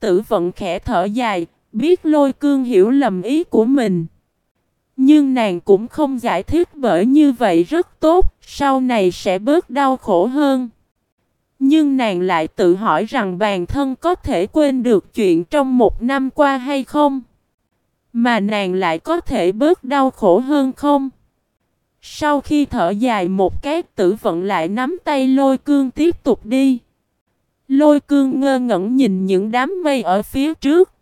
Tử vận khẽ thở dài, biết lôi cương hiểu lầm ý của mình. Nhưng nàng cũng không giải thích bởi như vậy rất tốt, sau này sẽ bớt đau khổ hơn. Nhưng nàng lại tự hỏi rằng bản thân có thể quên được chuyện trong một năm qua hay không? Mà nàng lại có thể bớt đau khổ hơn không? Sau khi thở dài một cái, tử vận lại nắm tay lôi cương tiếp tục đi. Lôi cương ngơ ngẩn nhìn những đám mây ở phía trước.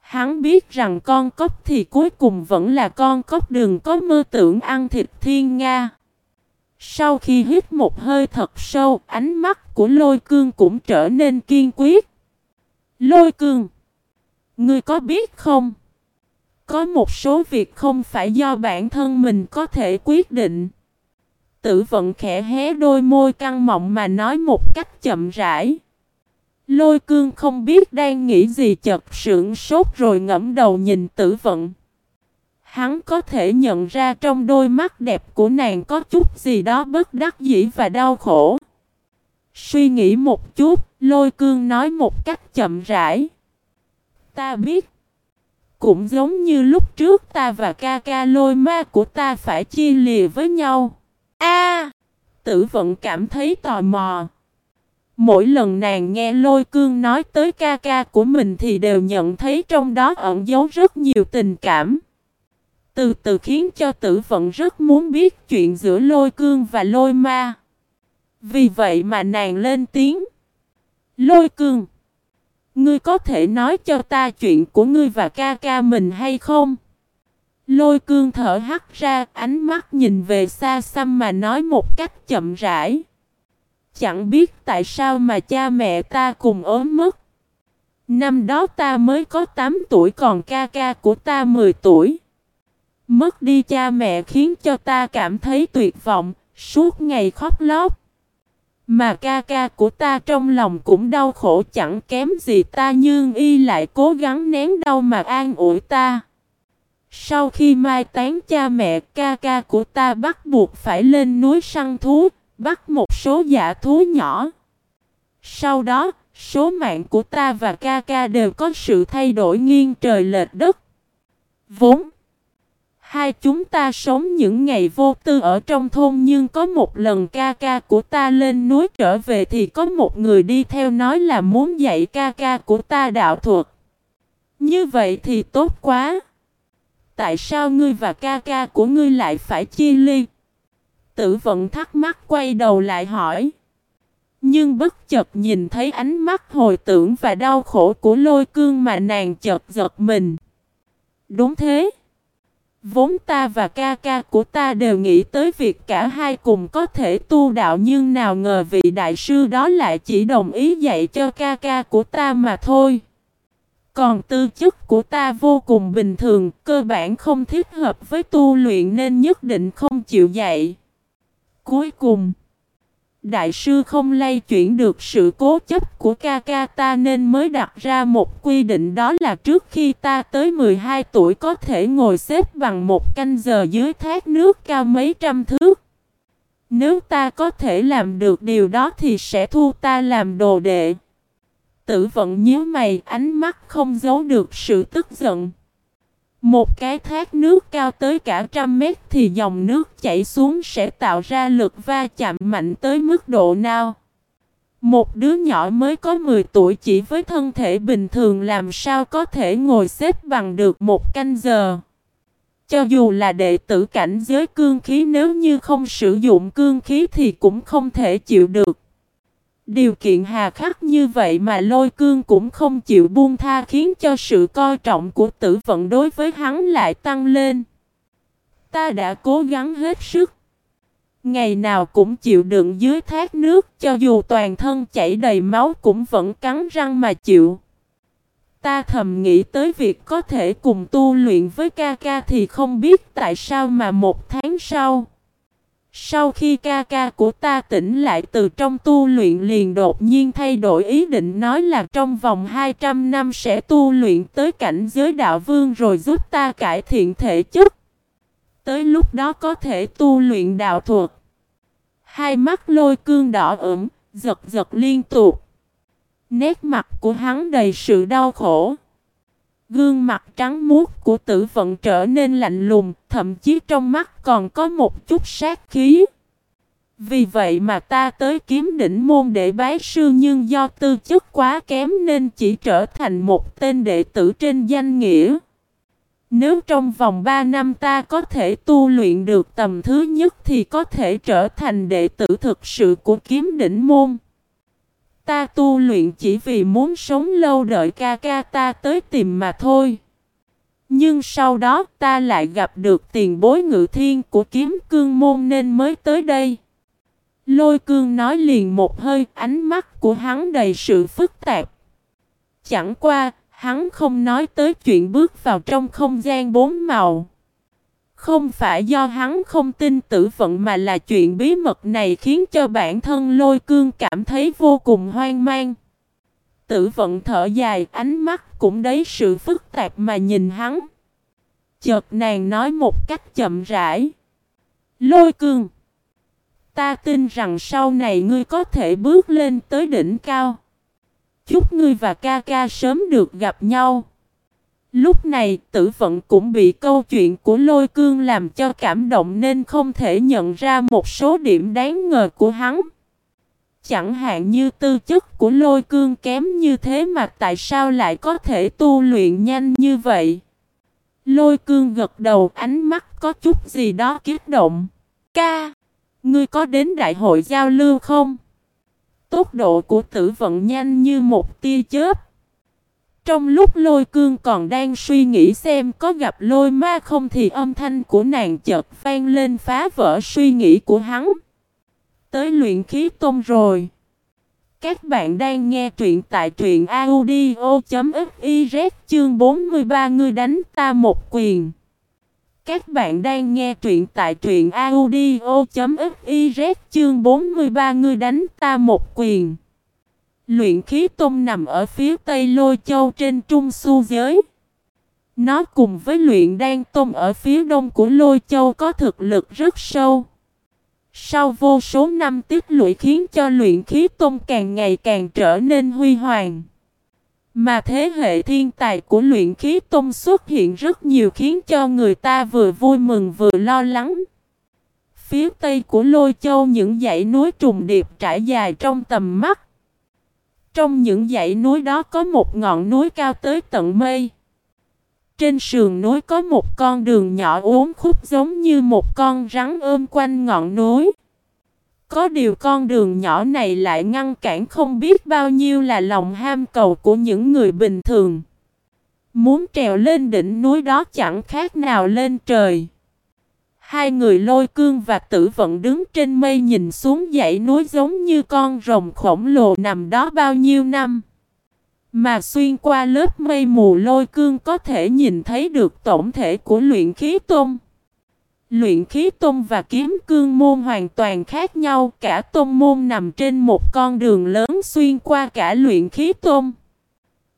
Hắn biết rằng con cốc thì cuối cùng vẫn là con cốc, đừng có mơ tưởng ăn thịt thiên Nga. Sau khi hít một hơi thật sâu, ánh mắt của lôi cương cũng trở nên kiên quyết. Lôi cương! Ngươi có biết không? Có một số việc không phải do bản thân mình có thể quyết định. Tử vận khẽ hé đôi môi căng mọng mà nói một cách chậm rãi. Lôi cương không biết đang nghĩ gì chật sững sốt rồi ngẫm đầu nhìn tử vận. Hắn có thể nhận ra trong đôi mắt đẹp của nàng có chút gì đó bất đắc dĩ và đau khổ. Suy nghĩ một chút, lôi cương nói một cách chậm rãi. Ta biết. Cũng giống như lúc trước ta và ca ca lôi ma của ta phải chia lìa với nhau. A! tử vận cảm thấy tò mò. Mỗi lần nàng nghe lôi cương nói tới ca ca của mình thì đều nhận thấy trong đó ẩn giấu rất nhiều tình cảm. Từ từ khiến cho tử vận rất muốn biết chuyện giữa lôi cương và lôi ma. Vì vậy mà nàng lên tiếng. Lôi cương. Ngươi có thể nói cho ta chuyện của ngươi và ca ca mình hay không? Lôi cương thở hắt ra, ánh mắt nhìn về xa xăm mà nói một cách chậm rãi. Chẳng biết tại sao mà cha mẹ ta cùng ốm mất. Năm đó ta mới có 8 tuổi còn ca ca của ta 10 tuổi. Mất đi cha mẹ khiến cho ta cảm thấy tuyệt vọng, suốt ngày khóc lóc. Mà ca ca của ta trong lòng cũng đau khổ chẳng kém gì ta nhưng y lại cố gắng nén đau mà an ủi ta. Sau khi mai tán cha mẹ ca ca của ta bắt buộc phải lên núi săn thú, bắt một số giả thú nhỏ. Sau đó, số mạng của ta và ca ca đều có sự thay đổi nghiêng trời lệch đất. Vốn Hai chúng ta sống những ngày vô tư ở trong thôn nhưng có một lần ca ca của ta lên núi trở về thì có một người đi theo nói là muốn dạy ca ca của ta đạo thuật. Như vậy thì tốt quá. Tại sao ngươi và ca ca của ngươi lại phải chia ly? Tử vận thắc mắc quay đầu lại hỏi. Nhưng bất chợt nhìn thấy ánh mắt hồi tưởng và đau khổ của lôi cương mà nàng chợt giật mình. Đúng thế. Vốn ta và ca ca của ta đều nghĩ tới việc cả hai cùng có thể tu đạo nhưng nào ngờ vị đại sư đó lại chỉ đồng ý dạy cho ca ca của ta mà thôi. Còn tư chất của ta vô cùng bình thường, cơ bản không thích hợp với tu luyện nên nhất định không chịu dạy. Cuối cùng, đại sư không lay chuyển được sự cố chấp của ca ca ta nên mới đặt ra một quy định đó là trước khi ta tới 12 tuổi có thể ngồi xếp bằng một canh giờ dưới thác nước cao mấy trăm thước. Nếu ta có thể làm được điều đó thì sẽ thu ta làm đồ đệ. Tử vận nhíu mày, ánh mắt không giấu được sự tức giận. Một cái thác nước cao tới cả trăm mét thì dòng nước chảy xuống sẽ tạo ra lực va chạm mạnh tới mức độ nào? Một đứa nhỏ mới có 10 tuổi chỉ với thân thể bình thường làm sao có thể ngồi xếp bằng được một canh giờ. Cho dù là đệ tử cảnh giới cương khí nếu như không sử dụng cương khí thì cũng không thể chịu được. Điều kiện hà khắc như vậy mà lôi cương cũng không chịu buông tha khiến cho sự coi trọng của tử vận đối với hắn lại tăng lên. Ta đã cố gắng hết sức. Ngày nào cũng chịu đựng dưới thác nước, cho dù toàn thân chảy đầy máu cũng vẫn cắn răng mà chịu. Ta thầm nghĩ tới việc có thể cùng tu luyện với ca ca thì không biết tại sao mà một tháng sau. Sau khi ca ca của ta tỉnh lại từ trong tu luyện liền đột nhiên thay đổi ý định nói là trong vòng 200 năm sẽ tu luyện tới cảnh giới đạo vương rồi giúp ta cải thiện thể chất. Tới lúc đó có thể tu luyện đạo thuật. Hai mắt lôi cương đỏ ửng, giật giật liên tục. Nét mặt của hắn đầy sự đau khổ. Gương mặt trắng muốt của tử vận trở nên lạnh lùng, thậm chí trong mắt còn có một chút sát khí. Vì vậy mà ta tới kiếm đỉnh môn để bái sư nhưng do tư chất quá kém nên chỉ trở thành một tên đệ tử trên danh nghĩa. Nếu trong vòng 3 năm ta có thể tu luyện được tầm thứ nhất thì có thể trở thành đệ tử thực sự của kiếm đỉnh môn. Ta tu luyện chỉ vì muốn sống lâu đợi ca ca ta tới tìm mà thôi. Nhưng sau đó ta lại gặp được tiền bối ngự thiên của kiếm cương môn nên mới tới đây. Lôi cương nói liền một hơi ánh mắt của hắn đầy sự phức tạp. Chẳng qua, hắn không nói tới chuyện bước vào trong không gian bốn màu. Không phải do hắn không tin tử vận mà là chuyện bí mật này khiến cho bản thân lôi cương cảm thấy vô cùng hoang mang. Tử vận thở dài, ánh mắt cũng đấy sự phức tạp mà nhìn hắn. Chợt nàng nói một cách chậm rãi. Lôi cương. Ta tin rằng sau này ngươi có thể bước lên tới đỉnh cao. Chúc ngươi và ca ca sớm được gặp nhau. Lúc này, tử vận cũng bị câu chuyện của lôi cương làm cho cảm động nên không thể nhận ra một số điểm đáng ngờ của hắn. Chẳng hạn như tư chất của lôi cương kém như thế mà tại sao lại có thể tu luyện nhanh như vậy? Lôi cương gật đầu, ánh mắt có chút gì đó kiết động. Ca! Ngươi có đến đại hội giao lưu không? Tốc độ của tử vận nhanh như một tia chớp. Trong lúc lôi cương còn đang suy nghĩ xem có gặp lôi ma không thì âm thanh của nàng chợt vang lên phá vỡ suy nghĩ của hắn. Tới luyện khí tôn rồi. Các bạn đang nghe truyện tại truyện audio.fiz chương 43 ngươi đánh ta một quyền. Các bạn đang nghe truyện tại truyện audio.fiz chương 43 ngươi đánh ta một quyền. Luyện khí tông nằm ở phía tây lôi châu trên trung su giới. Nó cùng với luyện đan tông ở phía đông của lôi châu có thực lực rất sâu. Sau vô số năm tích lũy khiến cho luyện khí tông càng ngày càng trở nên huy hoàng. Mà thế hệ thiên tài của luyện khí tông xuất hiện rất nhiều khiến cho người ta vừa vui mừng vừa lo lắng. Phía tây của lôi châu những dãy núi trùng điệp trải dài trong tầm mắt. Trong những dãy núi đó có một ngọn núi cao tới tận mây. Trên sườn núi có một con đường nhỏ uốn khúc giống như một con rắn ôm quanh ngọn núi. Có điều con đường nhỏ này lại ngăn cản không biết bao nhiêu là lòng ham cầu của những người bình thường. Muốn trèo lên đỉnh núi đó chẳng khác nào lên trời. Hai người lôi cương và tử vận đứng trên mây nhìn xuống dãy núi giống như con rồng khổng lồ nằm đó bao nhiêu năm. Mà xuyên qua lớp mây mù lôi cương có thể nhìn thấy được tổng thể của luyện khí tôn. Luyện khí tôn và kiếm cương môn hoàn toàn khác nhau, cả tôn môn nằm trên một con đường lớn xuyên qua cả luyện khí tôn.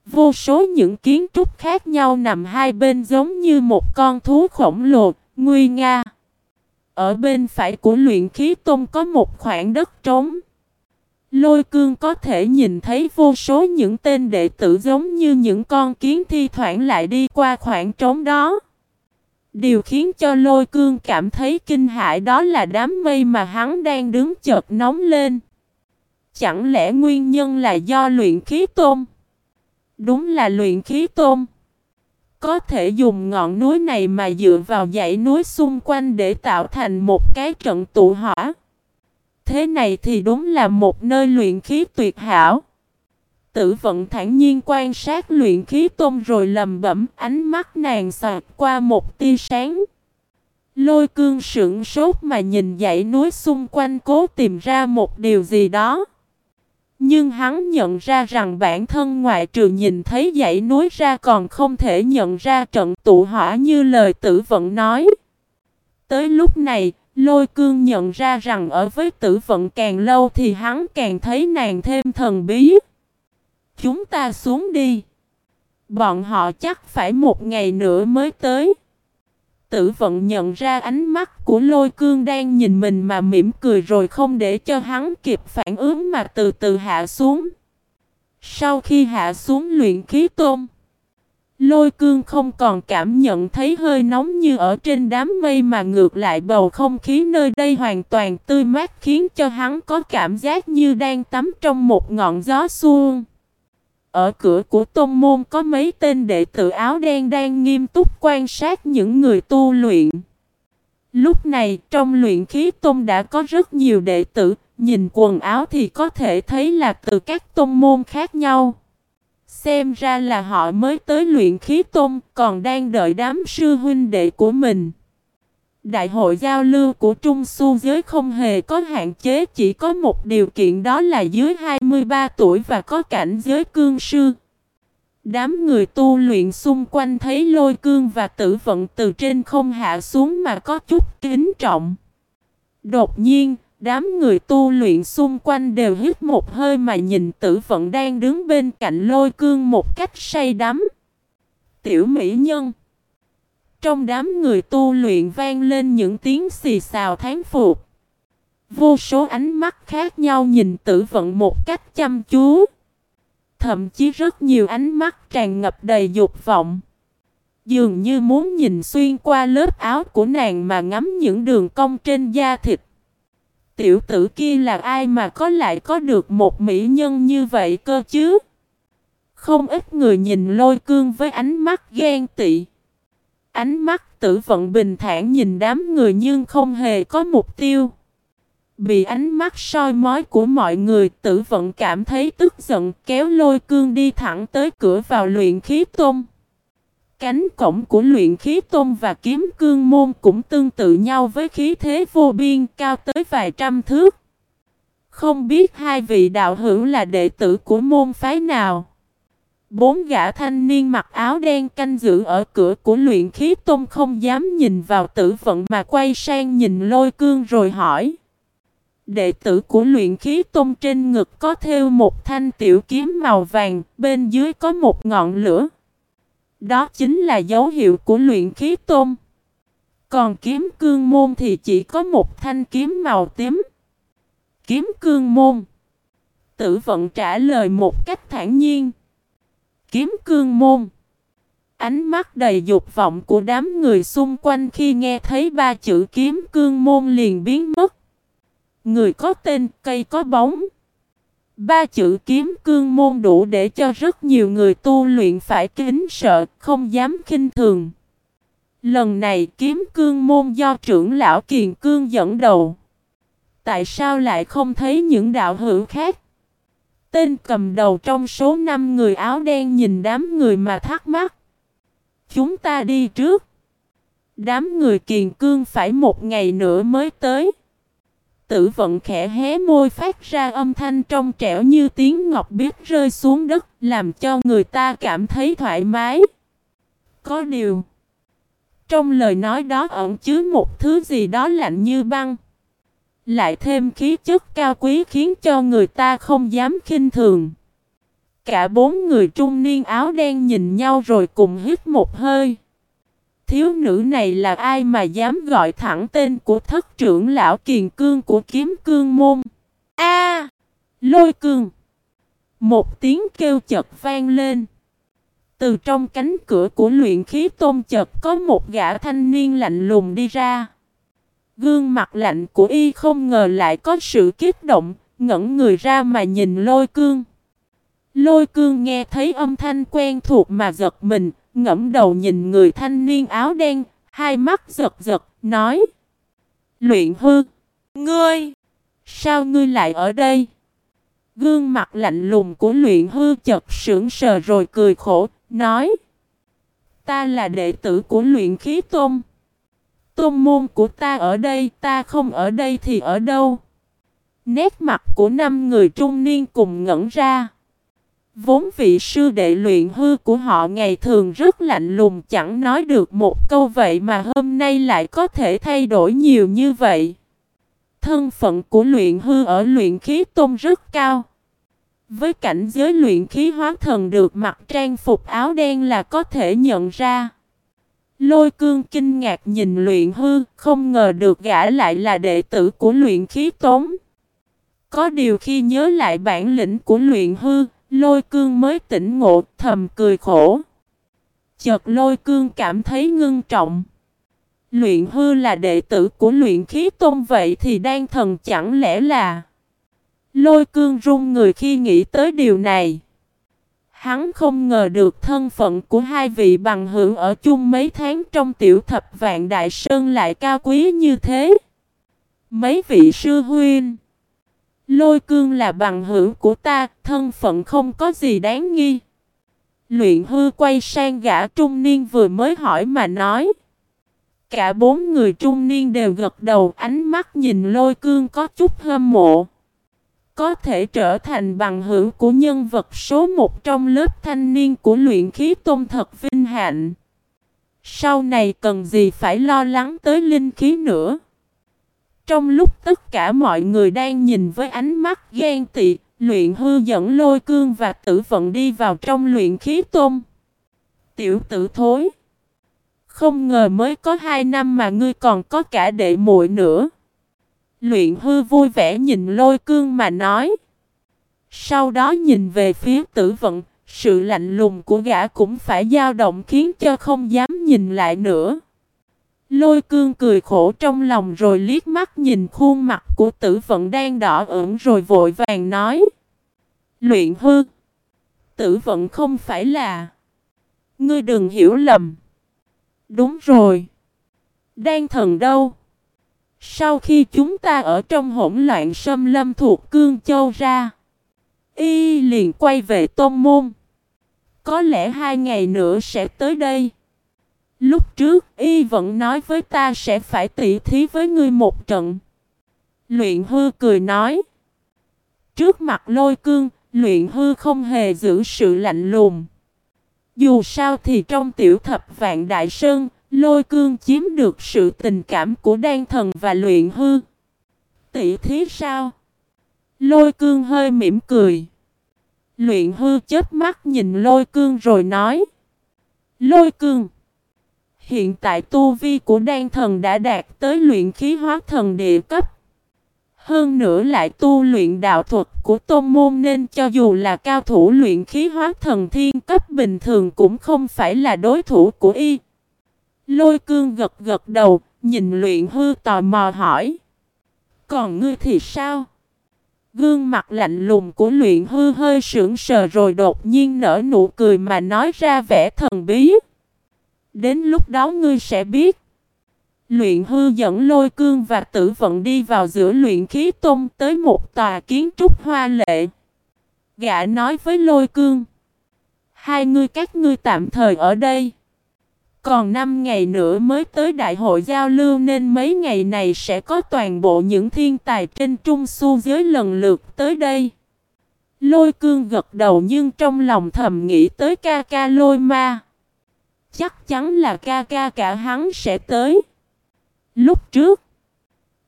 Vô số những kiến trúc khác nhau nằm hai bên giống như một con thú khổng lồ, nguy nga. Ở bên phải của luyện khí tôn có một khoảng đất trống. Lôi cương có thể nhìn thấy vô số những tên đệ tử giống như những con kiến thi thoảng lại đi qua khoảng trống đó. Điều khiến cho lôi cương cảm thấy kinh hãi đó là đám mây mà hắn đang đứng chợt nóng lên. Chẳng lẽ nguyên nhân là do luyện khí tôm? Đúng là luyện khí tôm. Có thể dùng ngọn núi này mà dựa vào dãy núi xung quanh để tạo thành một cái trận tụ hỏa. Thế này thì đúng là một nơi luyện khí tuyệt hảo. Tử vận thản nhiên quan sát luyện khí tôm rồi lầm bẩm, ánh mắt nàng sạc qua một tia sáng. Lôi cương sững sốt mà nhìn dãy núi xung quanh cố tìm ra một điều gì đó. Nhưng hắn nhận ra rằng bản thân ngoại trừ nhìn thấy dãy núi ra còn không thể nhận ra trận tụ hỏa như lời tử vận nói. Tới lúc này, lôi cương nhận ra rằng ở với tử vận càng lâu thì hắn càng thấy nàng thêm thần bí. Chúng ta xuống đi. Bọn họ chắc phải một ngày nữa mới tới. Tử vận nhận ra ánh mắt của lôi cương đang nhìn mình mà mỉm cười rồi không để cho hắn kịp phản ứng mà từ từ hạ xuống. Sau khi hạ xuống luyện khí tôm, lôi cương không còn cảm nhận thấy hơi nóng như ở trên đám mây mà ngược lại bầu không khí nơi đây hoàn toàn tươi mát khiến cho hắn có cảm giác như đang tắm trong một ngọn gió xuông. Ở cửa của tôn môn có mấy tên đệ tử áo đen đang nghiêm túc quan sát những người tu luyện. Lúc này trong luyện khí tôn đã có rất nhiều đệ tử, nhìn quần áo thì có thể thấy là từ các tôn môn khác nhau. Xem ra là họ mới tới luyện khí tôn, còn đang đợi đám sư huynh đệ của mình. Đại hội giao lưu của Trung Su giới không hề có hạn chế chỉ có một điều kiện đó là dưới 23 tuổi và có cảnh giới cương sư. Đám người tu luyện xung quanh thấy lôi cương và tử vận từ trên không hạ xuống mà có chút kính trọng. Đột nhiên, đám người tu luyện xung quanh đều hít một hơi mà nhìn tử vận đang đứng bên cạnh lôi cương một cách say đắm. Tiểu mỹ nhân trong đám người tu luyện vang lên những tiếng xì xào thán phục. Vô số ánh mắt khác nhau nhìn tử vận một cách chăm chú. Thậm chí rất nhiều ánh mắt tràn ngập đầy dục vọng. Dường như muốn nhìn xuyên qua lớp áo của nàng mà ngắm những đường cong trên da thịt. Tiểu tử kia là ai mà có lại có được một mỹ nhân như vậy cơ chứ? Không ít người nhìn lôi cương với ánh mắt ghen tị. Ánh mắt tử vận bình thản nhìn đám người nhưng không hề có mục tiêu. Bị ánh mắt soi mói của mọi người, tử vận cảm thấy tức giận, kéo lôi cương đi thẳng tới cửa vào luyện khí tôn. Cánh cổng của luyện khí tôn và kiếm cương môn cũng tương tự nhau với khí thế vô biên, cao tới vài trăm thước. Không biết hai vị đạo hữu là đệ tử của môn phái nào. Bốn gã thanh niên mặc áo đen canh giữ ở cửa của luyện khí tôn không dám nhìn vào tử vận mà quay sang nhìn lôi cương rồi hỏi. Đệ tử của luyện khí tôn trên ngực có thêu một thanh tiểu kiếm màu vàng, bên dưới có một ngọn lửa. Đó chính là dấu hiệu của luyện khí tôn. Còn kiếm cương môn thì chỉ có một thanh kiếm màu tím. Kiếm cương môn. Tử vận trả lời một cách thản nhiên. Kiếm cương môn. Ánh mắt đầy dục vọng của đám người xung quanh khi nghe thấy ba chữ kiếm cương môn liền biến mất. Người có tên, cây có bóng. Ba chữ kiếm cương môn đủ để cho rất nhiều người tu luyện phải kính sợ, không dám khinh thường. Lần này kiếm cương môn do trưởng lão Kiền Cương dẫn đầu. Tại sao lại không thấy những đạo hữu khác? Tên cầm đầu trong số 5 người áo đen nhìn đám người mà thắc mắc. Chúng ta đi trước. Đám người Kiền Cương phải một ngày nữa mới tới tử vận khẽ hé môi phát ra âm thanh trong trẻo như tiếng ngọc biết rơi xuống đất, làm cho người ta cảm thấy thoải mái. Có điều, trong lời nói đó ẩn chứa một thứ gì đó lạnh như băng. Lại thêm khí chất cao quý khiến cho người ta không dám khinh thường. Cả bốn người trung niên áo đen nhìn nhau rồi cùng hít một hơi thiếu nữ này là ai mà dám gọi thẳng tên của thất trưởng lão kiền cương của kiếm cương môn. A! lôi cương! Một tiếng kêu chật vang lên. Từ trong cánh cửa của luyện khí tôn chật có một gã thanh niên lạnh lùng đi ra. Gương mặt lạnh của y không ngờ lại có sự kích động, ngẩn người ra mà nhìn lôi cương. Lôi cương nghe thấy âm thanh quen thuộc mà giật mình, ngẫm đầu nhìn người thanh niên áo đen, hai mắt giật giật, nói. Luyện hư, ngươi, sao ngươi lại ở đây? Gương mặt lạnh lùng của luyện hư chật sững sờ rồi cười khổ, nói. Ta là đệ tử của luyện khí tôn. Tôn môn của ta ở đây, ta không ở đây thì ở đâu? Nét mặt của năm người trung niên cùng ngẩn ra. Vốn vị sư đệ luyện hư của họ ngày thường rất lạnh lùng chẳng nói được một câu vậy mà hôm nay lại có thể thay đổi nhiều như vậy. Thân phận của luyện hư ở luyện khí tôn rất cao. Với cảnh giới luyện khí hóa thần được mặc trang phục áo đen là có thể nhận ra. Lôi cương kinh ngạc nhìn luyện hư, không ngờ được gã lại là đệ tử của luyện khí tốn. Có điều khi nhớ lại bản lĩnh của luyện hư, Lôi cương mới tỉnh ngộ thầm cười khổ. Chợt lôi cương cảm thấy ngưng trọng. Luyện hư là đệ tử của luyện khí tôn vậy thì đang thần chẳng lẽ là... Lôi cương run người khi nghĩ tới điều này. Hắn không ngờ được thân phận của hai vị bằng hữu ở chung mấy tháng trong tiểu thập vạn đại sơn lại cao quý như thế. Mấy vị sư huynh. Lôi cương là bằng hữu của ta, thân phận không có gì đáng nghi. Luyện hư quay sang gã trung niên vừa mới hỏi mà nói. Cả bốn người trung niên đều gật đầu ánh mắt nhìn lôi cương có chút hâm mộ. Có thể trở thành bằng hữu của nhân vật số một trong lớp thanh niên của luyện khí tôn thật vinh hạnh. Sau này cần gì phải lo lắng tới linh khí nữa. Trong lúc tất cả mọi người đang nhìn với ánh mắt ghen tị, luyện hư dẫn lôi cương và tử vận đi vào trong luyện khí tôn Tiểu tử thối. Không ngờ mới có hai năm mà ngươi còn có cả đệ muội nữa. Luyện hư vui vẻ nhìn lôi cương mà nói. Sau đó nhìn về phía tử vận, sự lạnh lùng của gã cũng phải dao động khiến cho không dám nhìn lại nữa. Lôi cương cười khổ trong lòng rồi liếc mắt nhìn khuôn mặt của tử vận đang đỏ ửng rồi vội vàng nói. Luyện hư. Tử vận không phải là. Ngươi đừng hiểu lầm. Đúng rồi. Đang thần đâu? Sau khi chúng ta ở trong hỗn loạn xâm lâm thuộc Cương Châu ra. Y liền quay về Tôn Môn. Có lẽ hai ngày nữa sẽ tới đây. Lúc trước y vẫn nói với ta sẽ phải tỉ thí với ngươi một trận. Luyện hư cười nói. Trước mặt lôi cương, luyện hư không hề giữ sự lạnh lùng. Dù sao thì trong tiểu thập vạn đại sơn, lôi cương chiếm được sự tình cảm của đan thần và luyện hư. Tỷ thí sao? Lôi cương hơi mỉm cười. Luyện hư chết mắt nhìn lôi cương rồi nói. Lôi cương. Hiện tại tu vi của đan thần đã đạt tới luyện khí hóa thần địa cấp. Hơn nữa lại tu luyện đạo thuật của tôn môn nên cho dù là cao thủ luyện khí hóa thần thiên cấp bình thường cũng không phải là đối thủ của y. Lôi cương gật gật đầu, nhìn luyện hư tò mò hỏi. Còn ngươi thì sao? Gương mặt lạnh lùng của luyện hư hơi sững sờ rồi đột nhiên nở nụ cười mà nói ra vẻ thần bí. Đến lúc đó ngươi sẽ biết. Luyện hư dẫn lôi cương và tử vận đi vào giữa luyện khí tôn tới một tòa kiến trúc hoa lệ. Gã nói với lôi cương. Hai ngươi các ngươi tạm thời ở đây. Còn 5 ngày nữa mới tới đại hội giao lưu nên mấy ngày này sẽ có toàn bộ những thiên tài trên trung su giới lần lượt tới đây. Lôi cương gật đầu nhưng trong lòng thầm nghĩ tới ca ca lôi ma. Chắc chắn là ca ca cả hắn sẽ tới. Lúc trước,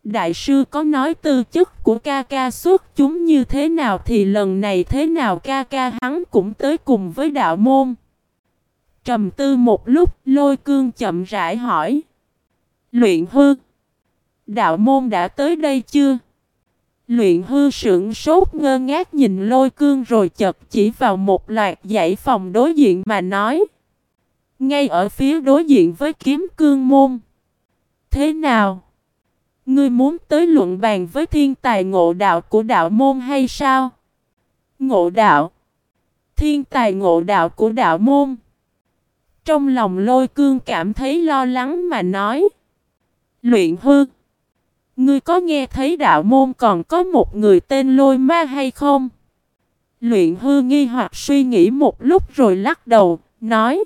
đại sư có nói tư chất của ca ca xuất chúng như thế nào thì lần này thế nào ca ca hắn cũng tới cùng với đạo môn. Trầm tư một lúc, lôi cương chậm rãi hỏi. Luyện hư. Đạo môn đã tới đây chưa? Luyện hư sững sốt ngơ ngác nhìn lôi cương rồi chật chỉ vào một loạt dãy phòng đối diện mà nói. Ngay ở phía đối diện với kiếm cương môn. Thế nào? Ngươi muốn tới luận bàn với thiên tài ngộ đạo của đạo môn hay sao? Ngộ đạo. Thiên tài ngộ đạo của đạo môn. Trong lòng lôi cương cảm thấy lo lắng mà nói. Luyện hư. Ngươi có nghe thấy đạo môn còn có một người tên lôi ma hay không? Luyện hư nghi hoặc suy nghĩ một lúc rồi lắc đầu, nói.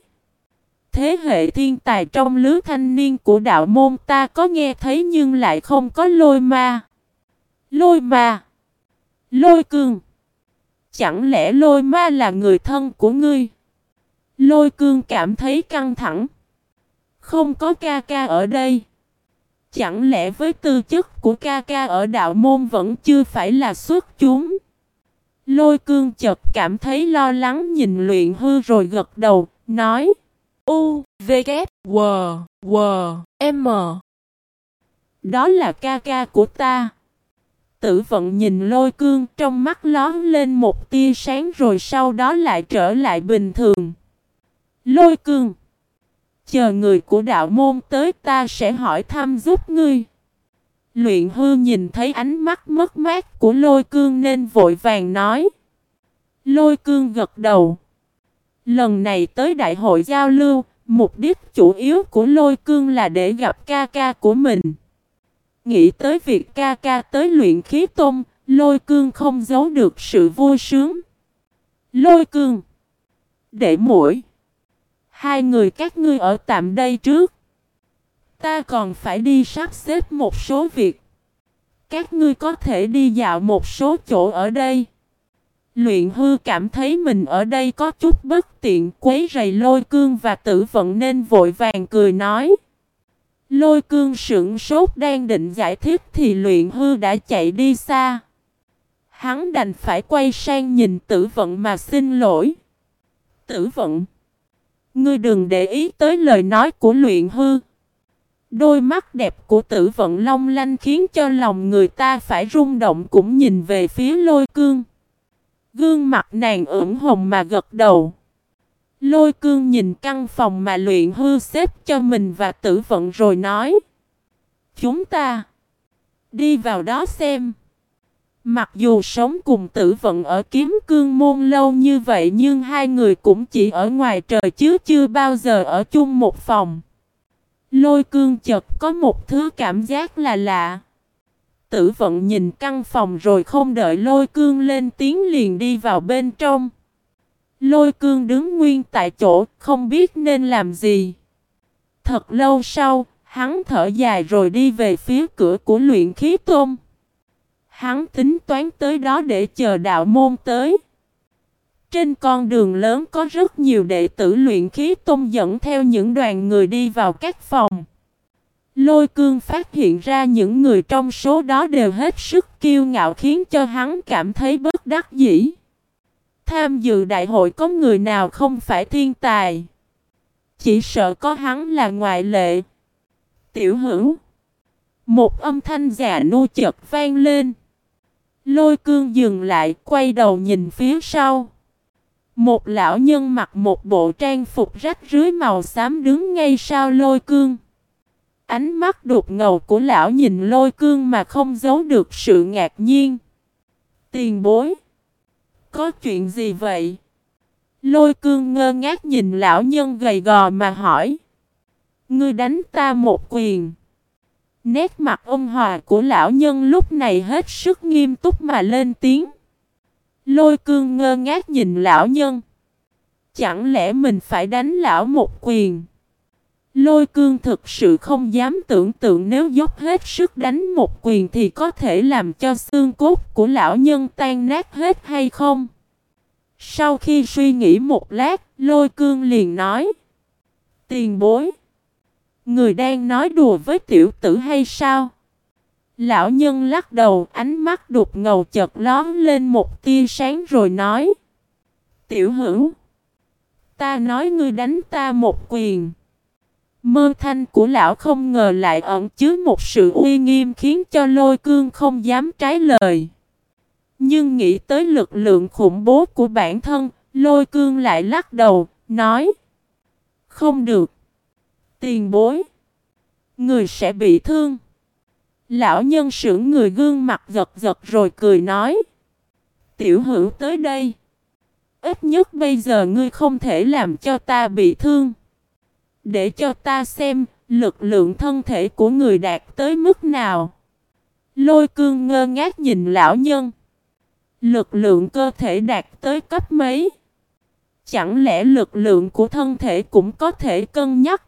Thế hệ thiên tài trong lứa thanh niên của đạo môn ta có nghe thấy nhưng lại không có lôi ma. Lôi ma. Lôi cương. Chẳng lẽ lôi ma là người thân của ngươi? Lôi cương cảm thấy căng thẳng. Không có ca ca ở đây. Chẳng lẽ với tư chất của ca ca ở đạo môn vẫn chưa phải là xuất chúng? Lôi cương chợt cảm thấy lo lắng nhìn luyện hư rồi gật đầu, nói U, V, K, W, W, M Đó là ca ca của ta. Tử vận nhìn lôi cương trong mắt lón lên một tia sáng rồi sau đó lại trở lại bình thường. Lôi cương. Chờ người của đạo môn tới ta sẽ hỏi thăm giúp ngươi. Luyện hư nhìn thấy ánh mắt mất mát của lôi cương nên vội vàng nói. Lôi cương gật đầu. Lần này tới đại hội giao lưu, mục đích chủ yếu của lôi cương là để gặp ca ca của mình. Nghĩ tới việc ca ca tới luyện khí tôm lôi cương không giấu được sự vui sướng. Lôi cương. Để mũi. Hai người các ngươi ở tạm đây trước. Ta còn phải đi sắp xếp một số việc. Các ngươi có thể đi dạo một số chỗ ở đây. Luyện hư cảm thấy mình ở đây có chút bất tiện, quấy rầy lôi cương và tử vận nên vội vàng cười nói. Lôi cương sững sốt đang định giải thích thì luyện hư đã chạy đi xa. Hắn đành phải quay sang nhìn tử vận mà xin lỗi. Tử vận. Ngươi đừng để ý tới lời nói của luyện hư. Đôi mắt đẹp của tử vận long lanh khiến cho lòng người ta phải rung động cũng nhìn về phía lôi cương. Gương mặt nàng ửng hồng mà gật đầu. Lôi cương nhìn căn phòng mà luyện hư xếp cho mình và tử vận rồi nói. Chúng ta đi vào đó xem. Mặc dù sống cùng tử vận ở kiếm cương môn lâu như vậy nhưng hai người cũng chỉ ở ngoài trời chứ chưa bao giờ ở chung một phòng. Lôi cương chợt có một thứ cảm giác là lạ. Tử vận nhìn căn phòng rồi không đợi lôi cương lên tiếng liền đi vào bên trong. Lôi cương đứng nguyên tại chỗ không biết nên làm gì. Thật lâu sau, hắn thở dài rồi đi về phía cửa của luyện khí tôm. Hắn tính toán tới đó để chờ đạo môn tới. Trên con đường lớn có rất nhiều đệ tử luyện khí tôn dẫn theo những đoàn người đi vào các phòng. Lôi cương phát hiện ra những người trong số đó đều hết sức kiêu ngạo khiến cho hắn cảm thấy bất đắc dĩ. Tham dự đại hội có người nào không phải thiên tài. Chỉ sợ có hắn là ngoại lệ. Tiểu hữu. Một âm thanh già nô chợt vang lên. Lôi cương dừng lại, quay đầu nhìn phía sau. Một lão nhân mặc một bộ trang phục rách rưới màu xám đứng ngay sau lôi cương. Ánh mắt đột ngầu của lão nhìn lôi cương mà không giấu được sự ngạc nhiên. Tiền bối. Có chuyện gì vậy? Lôi cương ngơ ngác nhìn lão nhân gầy gò mà hỏi. Ngươi đánh ta một quyền. Nét mặt ông hòa của lão nhân lúc này hết sức nghiêm túc mà lên tiếng. Lôi cương ngơ ngác nhìn lão nhân. Chẳng lẽ mình phải đánh lão một quyền? Lôi cương thực sự không dám tưởng tượng nếu dốc hết sức đánh một quyền thì có thể làm cho xương cốt của lão nhân tan nát hết hay không? Sau khi suy nghĩ một lát, lôi cương liền nói. Tiền bối. Người đang nói đùa với tiểu tử hay sao? Lão nhân lắc đầu, ánh mắt đục ngầu chợt lón lên một tia sáng rồi nói. Tiểu hữu, ta nói ngươi đánh ta một quyền. Mơ thanh của lão không ngờ lại ẩn chứa một sự uy nghiêm khiến cho lôi cương không dám trái lời. Nhưng nghĩ tới lực lượng khủng bố của bản thân, lôi cương lại lắc đầu, nói Không được. Tiền bối. Người sẽ bị thương. Lão nhân sững người gương mặt giật giật rồi cười nói. Tiểu hữu tới đây. Ít nhất bây giờ ngươi không thể làm cho ta bị thương. Để cho ta xem lực lượng thân thể của người đạt tới mức nào. Lôi cương ngơ ngác nhìn lão nhân. Lực lượng cơ thể đạt tới cấp mấy? Chẳng lẽ lực lượng của thân thể cũng có thể cân nhắc?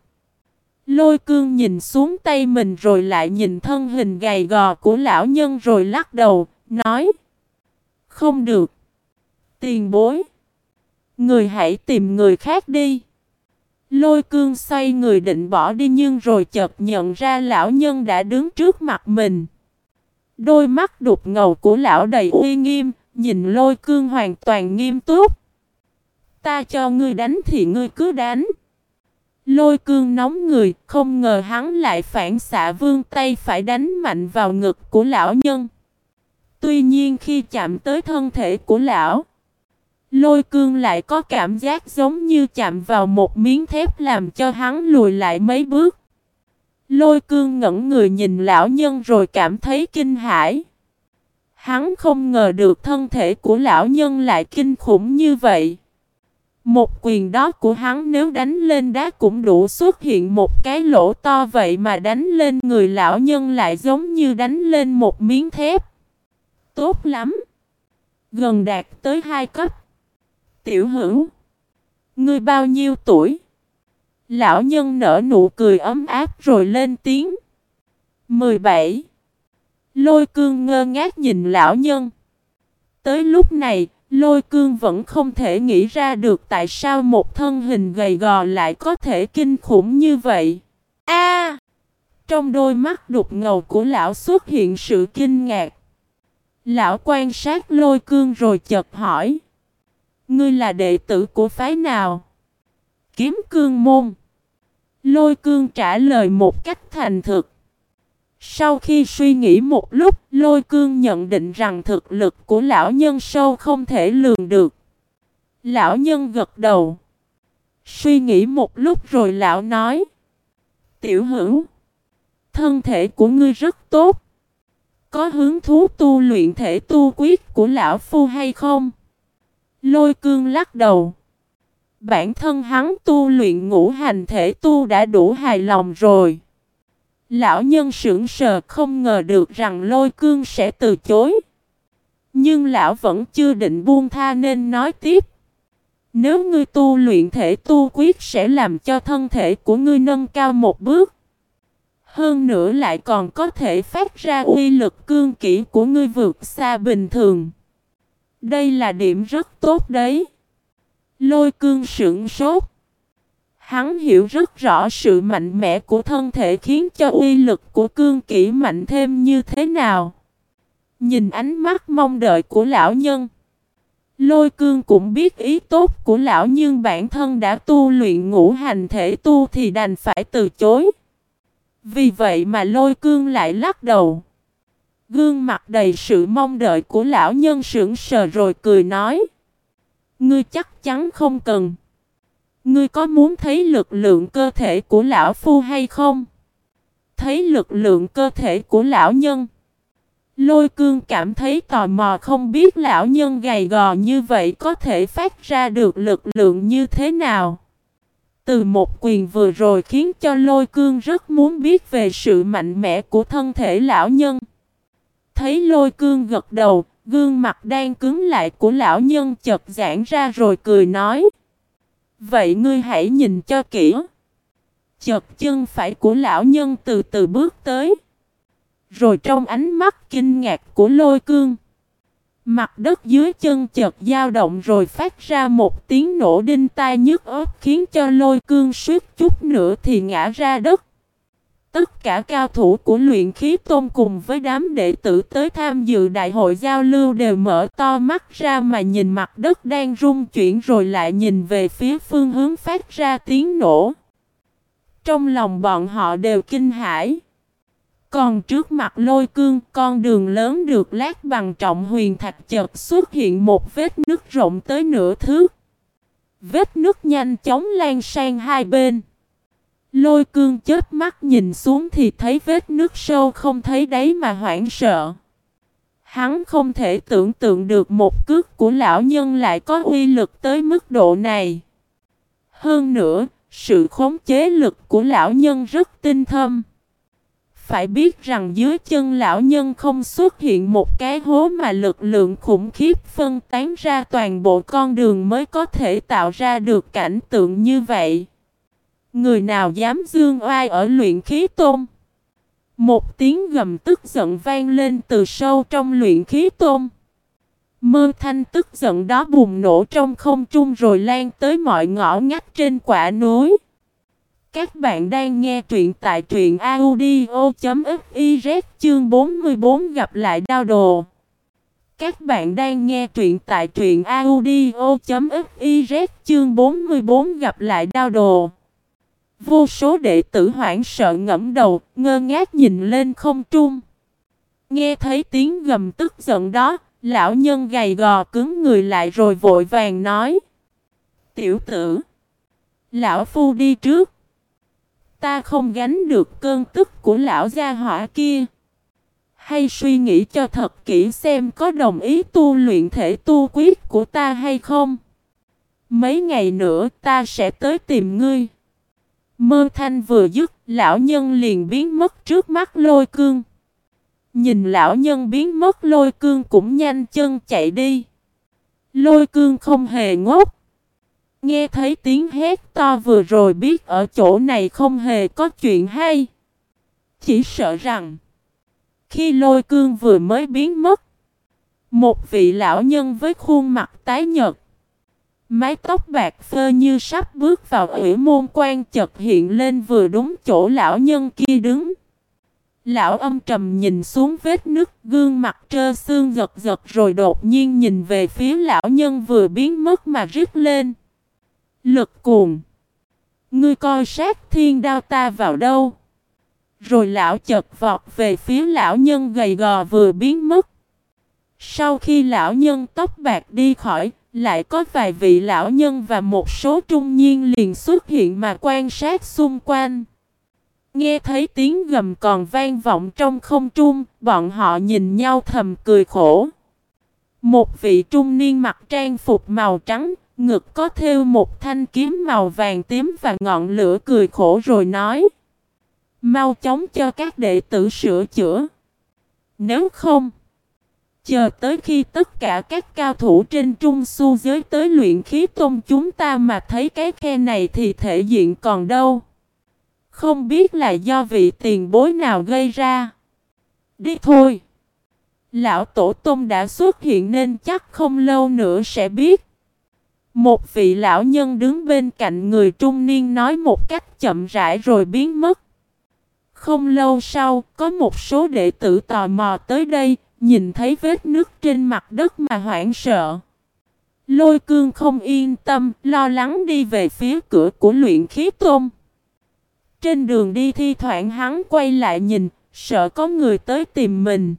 Lôi cương nhìn xuống tay mình rồi lại nhìn thân hình gầy gò của lão nhân rồi lắc đầu, nói Không được. Tiền bối. Người hãy tìm người khác đi. Lôi cương xoay người định bỏ đi nhưng rồi chợt nhận ra lão nhân đã đứng trước mặt mình. Đôi mắt đục ngầu của lão đầy uy nghiêm, nhìn lôi cương hoàn toàn nghiêm túc. Ta cho ngươi đánh thì ngươi cứ đánh. Lôi cương nóng người, không ngờ hắn lại phản xạ vương tay phải đánh mạnh vào ngực của lão nhân. Tuy nhiên khi chạm tới thân thể của lão, lôi cương lại có cảm giác giống như chạm vào một miếng thép làm cho hắn lùi lại mấy bước. Lôi cương ngẩn người nhìn lão nhân rồi cảm thấy kinh hãi. Hắn không ngờ được thân thể của lão nhân lại kinh khủng như vậy. Một quyền đó của hắn nếu đánh lên đá cũng đủ xuất hiện một cái lỗ to vậy mà đánh lên người lão nhân lại giống như đánh lên một miếng thép. Tốt lắm. Gần đạt tới hai cấp. Tiểu hữu. Ngươi bao nhiêu tuổi? Lão nhân nở nụ cười ấm áp rồi lên tiếng. 17. Lôi cương ngơ ngác nhìn lão nhân. Tới lúc này, lôi cương vẫn không thể nghĩ ra được tại sao một thân hình gầy gò lại có thể kinh khủng như vậy. A! trong đôi mắt đục ngầu của lão xuất hiện sự kinh ngạc. Lão quan sát lôi cương rồi chợt hỏi. Ngươi là đệ tử của phái nào? Kiếm cương môn. Lôi cương trả lời một cách thành thực. Sau khi suy nghĩ một lúc, lôi cương nhận định rằng thực lực của lão nhân sâu không thể lường được. Lão nhân gật đầu. Suy nghĩ một lúc rồi lão nói. Tiểu hữu. Thân thể của ngươi rất tốt. Có hứng thú tu luyện thể tu quyết của lão phu hay không? Lôi cương lắc đầu. Bản thân hắn tu luyện ngũ hành thể tu đã đủ hài lòng rồi. Lão nhân sững sờ không ngờ được rằng lôi cương sẽ từ chối. Nhưng lão vẫn chưa định buông tha nên nói tiếp. Nếu ngươi tu luyện thể tu quyết sẽ làm cho thân thể của ngươi nâng cao một bước. Hơn nữa lại còn có thể phát ra uy lực cương kỹ của ngươi vượt xa bình thường. Đây là điểm rất tốt đấy. Lôi cương sững sốt. Hắn hiểu rất rõ sự mạnh mẽ của thân thể khiến cho uy lực của cương kỹ mạnh thêm như thế nào. Nhìn ánh mắt mong đợi của lão nhân. Lôi cương cũng biết ý tốt của lão nhưng bản thân đã tu luyện ngũ hành thể tu thì đành phải từ chối. Vì vậy mà lôi cương lại lắc đầu. Gương mặt đầy sự mong đợi của lão nhân sững sờ rồi cười nói. Ngươi chắc chắn không cần. Ngươi có muốn thấy lực lượng cơ thể của lão phu hay không? Thấy lực lượng cơ thể của lão nhân. Lôi cương cảm thấy tò mò không biết lão nhân gầy gò như vậy có thể phát ra được lực lượng như thế nào. Từ một quyền vừa rồi khiến cho lôi cương rất muốn biết về sự mạnh mẽ của thân thể lão nhân. Thấy lôi cương gật đầu, gương mặt đang cứng lại của lão nhân chợt giãn ra rồi cười nói. Vậy ngươi hãy nhìn cho kỹ. Chợt chân phải của lão nhân từ từ bước tới. Rồi trong ánh mắt kinh ngạc của lôi cương. Mặt đất dưới chân chợt dao động rồi phát ra một tiếng nổ đinh tai nhức ớt khiến cho lôi cương suýt chút nữa thì ngã ra đất. Tất cả cao thủ của luyện khí tôn cùng với đám đệ tử tới tham dự đại hội giao lưu đều mở to mắt ra mà nhìn mặt đất đang rung chuyển rồi lại nhìn về phía phương hướng phát ra tiếng nổ. Trong lòng bọn họ đều kinh hãi. Còn trước mặt lôi cương, con đường lớn được lát bằng trọng huyền thạch chợt xuất hiện một vết nứt rộng tới nửa thước. Vết nứt nhanh chóng lan sang hai bên. Lôi cương chết mắt nhìn xuống thì thấy vết nước sâu không thấy đáy mà hoảng sợ. Hắn không thể tưởng tượng được một cước của lão nhân lại có uy lực tới mức độ này. Hơn nữa, sự khống chế lực của lão nhân rất tinh thâm. Phải biết rằng dưới chân lão nhân không xuất hiện một cái hố mà lực lượng khủng khiếp phân tán ra toàn bộ con đường mới có thể tạo ra được cảnh tượng như vậy. Người nào dám dương oai ở luyện khí tôn? Một tiếng gầm tức giận vang lên từ sâu trong luyện khí tôn. Mơ thanh tức giận đó bùng nổ trong không trung rồi lan tới mọi ngõ ngách trên quả núi. Các bạn đang nghe truyện tại truyện audio.fiz chương 44 gặp lại đao đồ. Các bạn đang nghe truyện tại truyện audio.fiz chương 44 gặp lại đao đồ. Vô số đệ tử hoảng sợ ngẫm đầu, ngơ ngác nhìn lên không trung. Nghe thấy tiếng gầm tức giận đó, lão nhân gầy gò cứng người lại rồi vội vàng nói. Tiểu tử, lão phu đi trước. Ta không gánh được cơn tức của lão gia hỏa kia. Hay suy nghĩ cho thật kỹ xem có đồng ý tu luyện thể tu quyết của ta hay không. Mấy ngày nữa ta sẽ tới tìm ngươi. Mơ thanh vừa dứt, lão nhân liền biến mất trước mắt lôi cương. Nhìn lão nhân biến mất lôi cương cũng nhanh chân chạy đi. Lôi cương không hề ngốc. Nghe thấy tiếng hét to vừa rồi biết ở chỗ này không hề có chuyện hay. Chỉ sợ rằng khi lôi cương vừa mới biến mất, một vị lão nhân với khuôn mặt tái nhợt Mái tóc bạc phơ như sắp bước vào ủy môn quan chợt hiện lên vừa đúng chỗ lão nhân kia đứng. Lão âm trầm nhìn xuống vết nứt gương mặt trơ xương giật giật rồi đột nhiên nhìn về phía lão nhân vừa biến mất mà rít lên. Lực cuồng. Ngươi coi sát thiên đao ta vào đâu. Rồi lão chợt vọt về phía lão nhân gầy gò vừa biến mất. Sau khi lão nhân tóc bạc đi khỏi, lại có vài vị lão nhân và một số trung niên liền xuất hiện mà quan sát xung quanh. Nghe thấy tiếng gầm còn vang vọng trong không trung, bọn họ nhìn nhau thầm cười khổ. Một vị trung niên mặc trang phục màu trắng, ngực có thêu một thanh kiếm màu vàng tím và ngọn lửa cười khổ rồi nói. Mau chóng cho các đệ tử sửa chữa. Nếu không, chờ tới khi tất cả các cao thủ trên trung su giới tới luyện khí tôn chúng ta mà thấy cái khe này thì thể diện còn đâu. Không biết là do vị tiền bối nào gây ra. Đi thôi. Lão Tổ Tông đã xuất hiện nên chắc không lâu nữa sẽ biết. Một vị lão nhân đứng bên cạnh người trung niên nói một cách chậm rãi rồi biến mất. Không lâu sau, có một số đệ tử tò mò tới đây, nhìn thấy vết nước trên mặt đất mà hoảng sợ. Lôi cương không yên tâm, lo lắng đi về phía cửa của luyện khí tôn. Trên đường đi thi thoảng hắn quay lại nhìn, sợ có người tới tìm mình.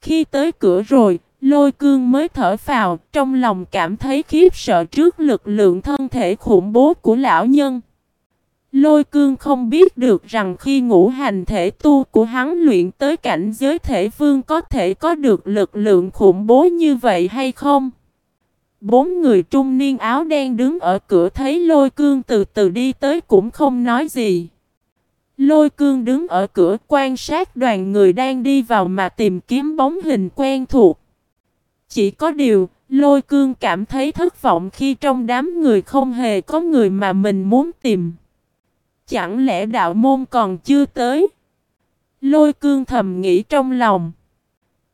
Khi tới cửa rồi, lôi cương mới thở phào, trong lòng cảm thấy khiếp sợ trước lực lượng thân thể khủng bố của lão nhân. Lôi cương không biết được rằng khi ngũ hành thể tu của hắn luyện tới cảnh giới thể vương có thể có được lực lượng khủng bố như vậy hay không? Bốn người trung niên áo đen đứng ở cửa thấy lôi cương từ từ đi tới cũng không nói gì. Lôi cương đứng ở cửa quan sát đoàn người đang đi vào mà tìm kiếm bóng hình quen thuộc. Chỉ có điều, lôi cương cảm thấy thất vọng khi trong đám người không hề có người mà mình muốn tìm. Chẳng lẽ đạo môn còn chưa tới? Lôi cương thầm nghĩ trong lòng.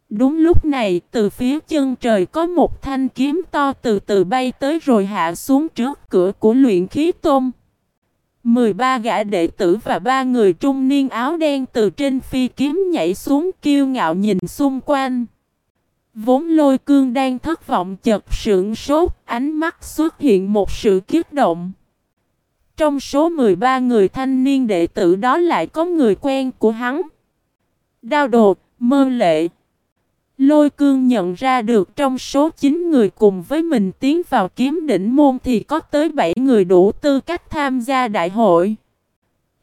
Đúng lúc này, từ phía chân trời có một thanh kiếm to từ từ bay tới rồi hạ xuống trước cửa của luyện khí tôm. 13 gã đệ tử và ba người trung niên áo đen từ trên phi kiếm nhảy xuống kiêu ngạo nhìn xung quanh. Vốn lôi cương đang thất vọng chật sượng sốt, ánh mắt xuất hiện một sự kiết động. Trong số 13 người thanh niên đệ tử đó lại có người quen của hắn. Đao đột, mơ lệ. Lôi cương nhận ra được trong số 9 người cùng với mình tiến vào kiếm đỉnh môn thì có tới 7 người đủ tư cách tham gia đại hội.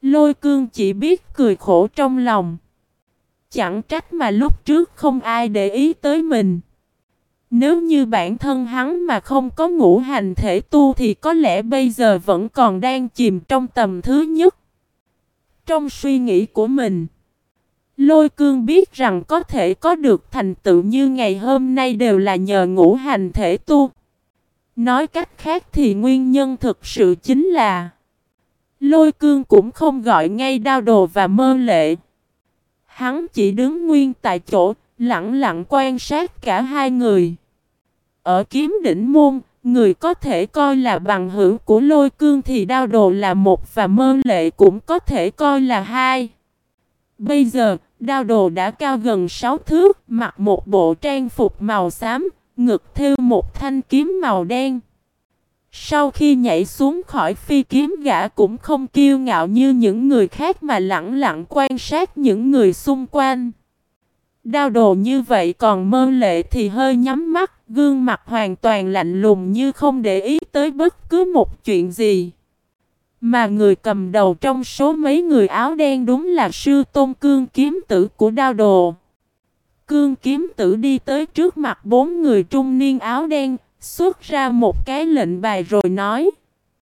Lôi cương chỉ biết cười khổ trong lòng. Chẳng trách mà lúc trước không ai để ý tới mình. Nếu như bản thân hắn mà không có ngũ hành thể tu thì có lẽ bây giờ vẫn còn đang chìm trong tầm thứ nhất. Trong suy nghĩ của mình, Lôi cương biết rằng có thể có được thành tựu như ngày hôm nay đều là nhờ ngũ hành thể tu. Nói cách khác thì nguyên nhân thực sự chính là Lôi cương cũng không gọi ngay đao đồ và mơ lệ. Hắn chỉ đứng nguyên tại chỗ, lặng lặng quan sát cả hai người. Ở kiếm đỉnh môn, người có thể coi là bằng hữu của lôi cương thì đao đồ là một và mơ lệ cũng có thể coi là hai. Bây giờ, đao đồ đã cao gần 6 thước, mặc một bộ trang phục màu xám, ngực thêu một thanh kiếm màu đen. Sau khi nhảy xuống khỏi phi kiếm gã cũng không kiêu ngạo như những người khác mà lặng lặng quan sát những người xung quanh. Đao đồ như vậy còn mơ lệ thì hơi nhắm mắt, gương mặt hoàn toàn lạnh lùng như không để ý tới bất cứ một chuyện gì. Mà người cầm đầu trong số mấy người áo đen đúng là sư tôn cương kiếm tử của đao đồ. Cương kiếm tử đi tới trước mặt bốn người trung niên áo đen, xuất ra một cái lệnh bài rồi nói.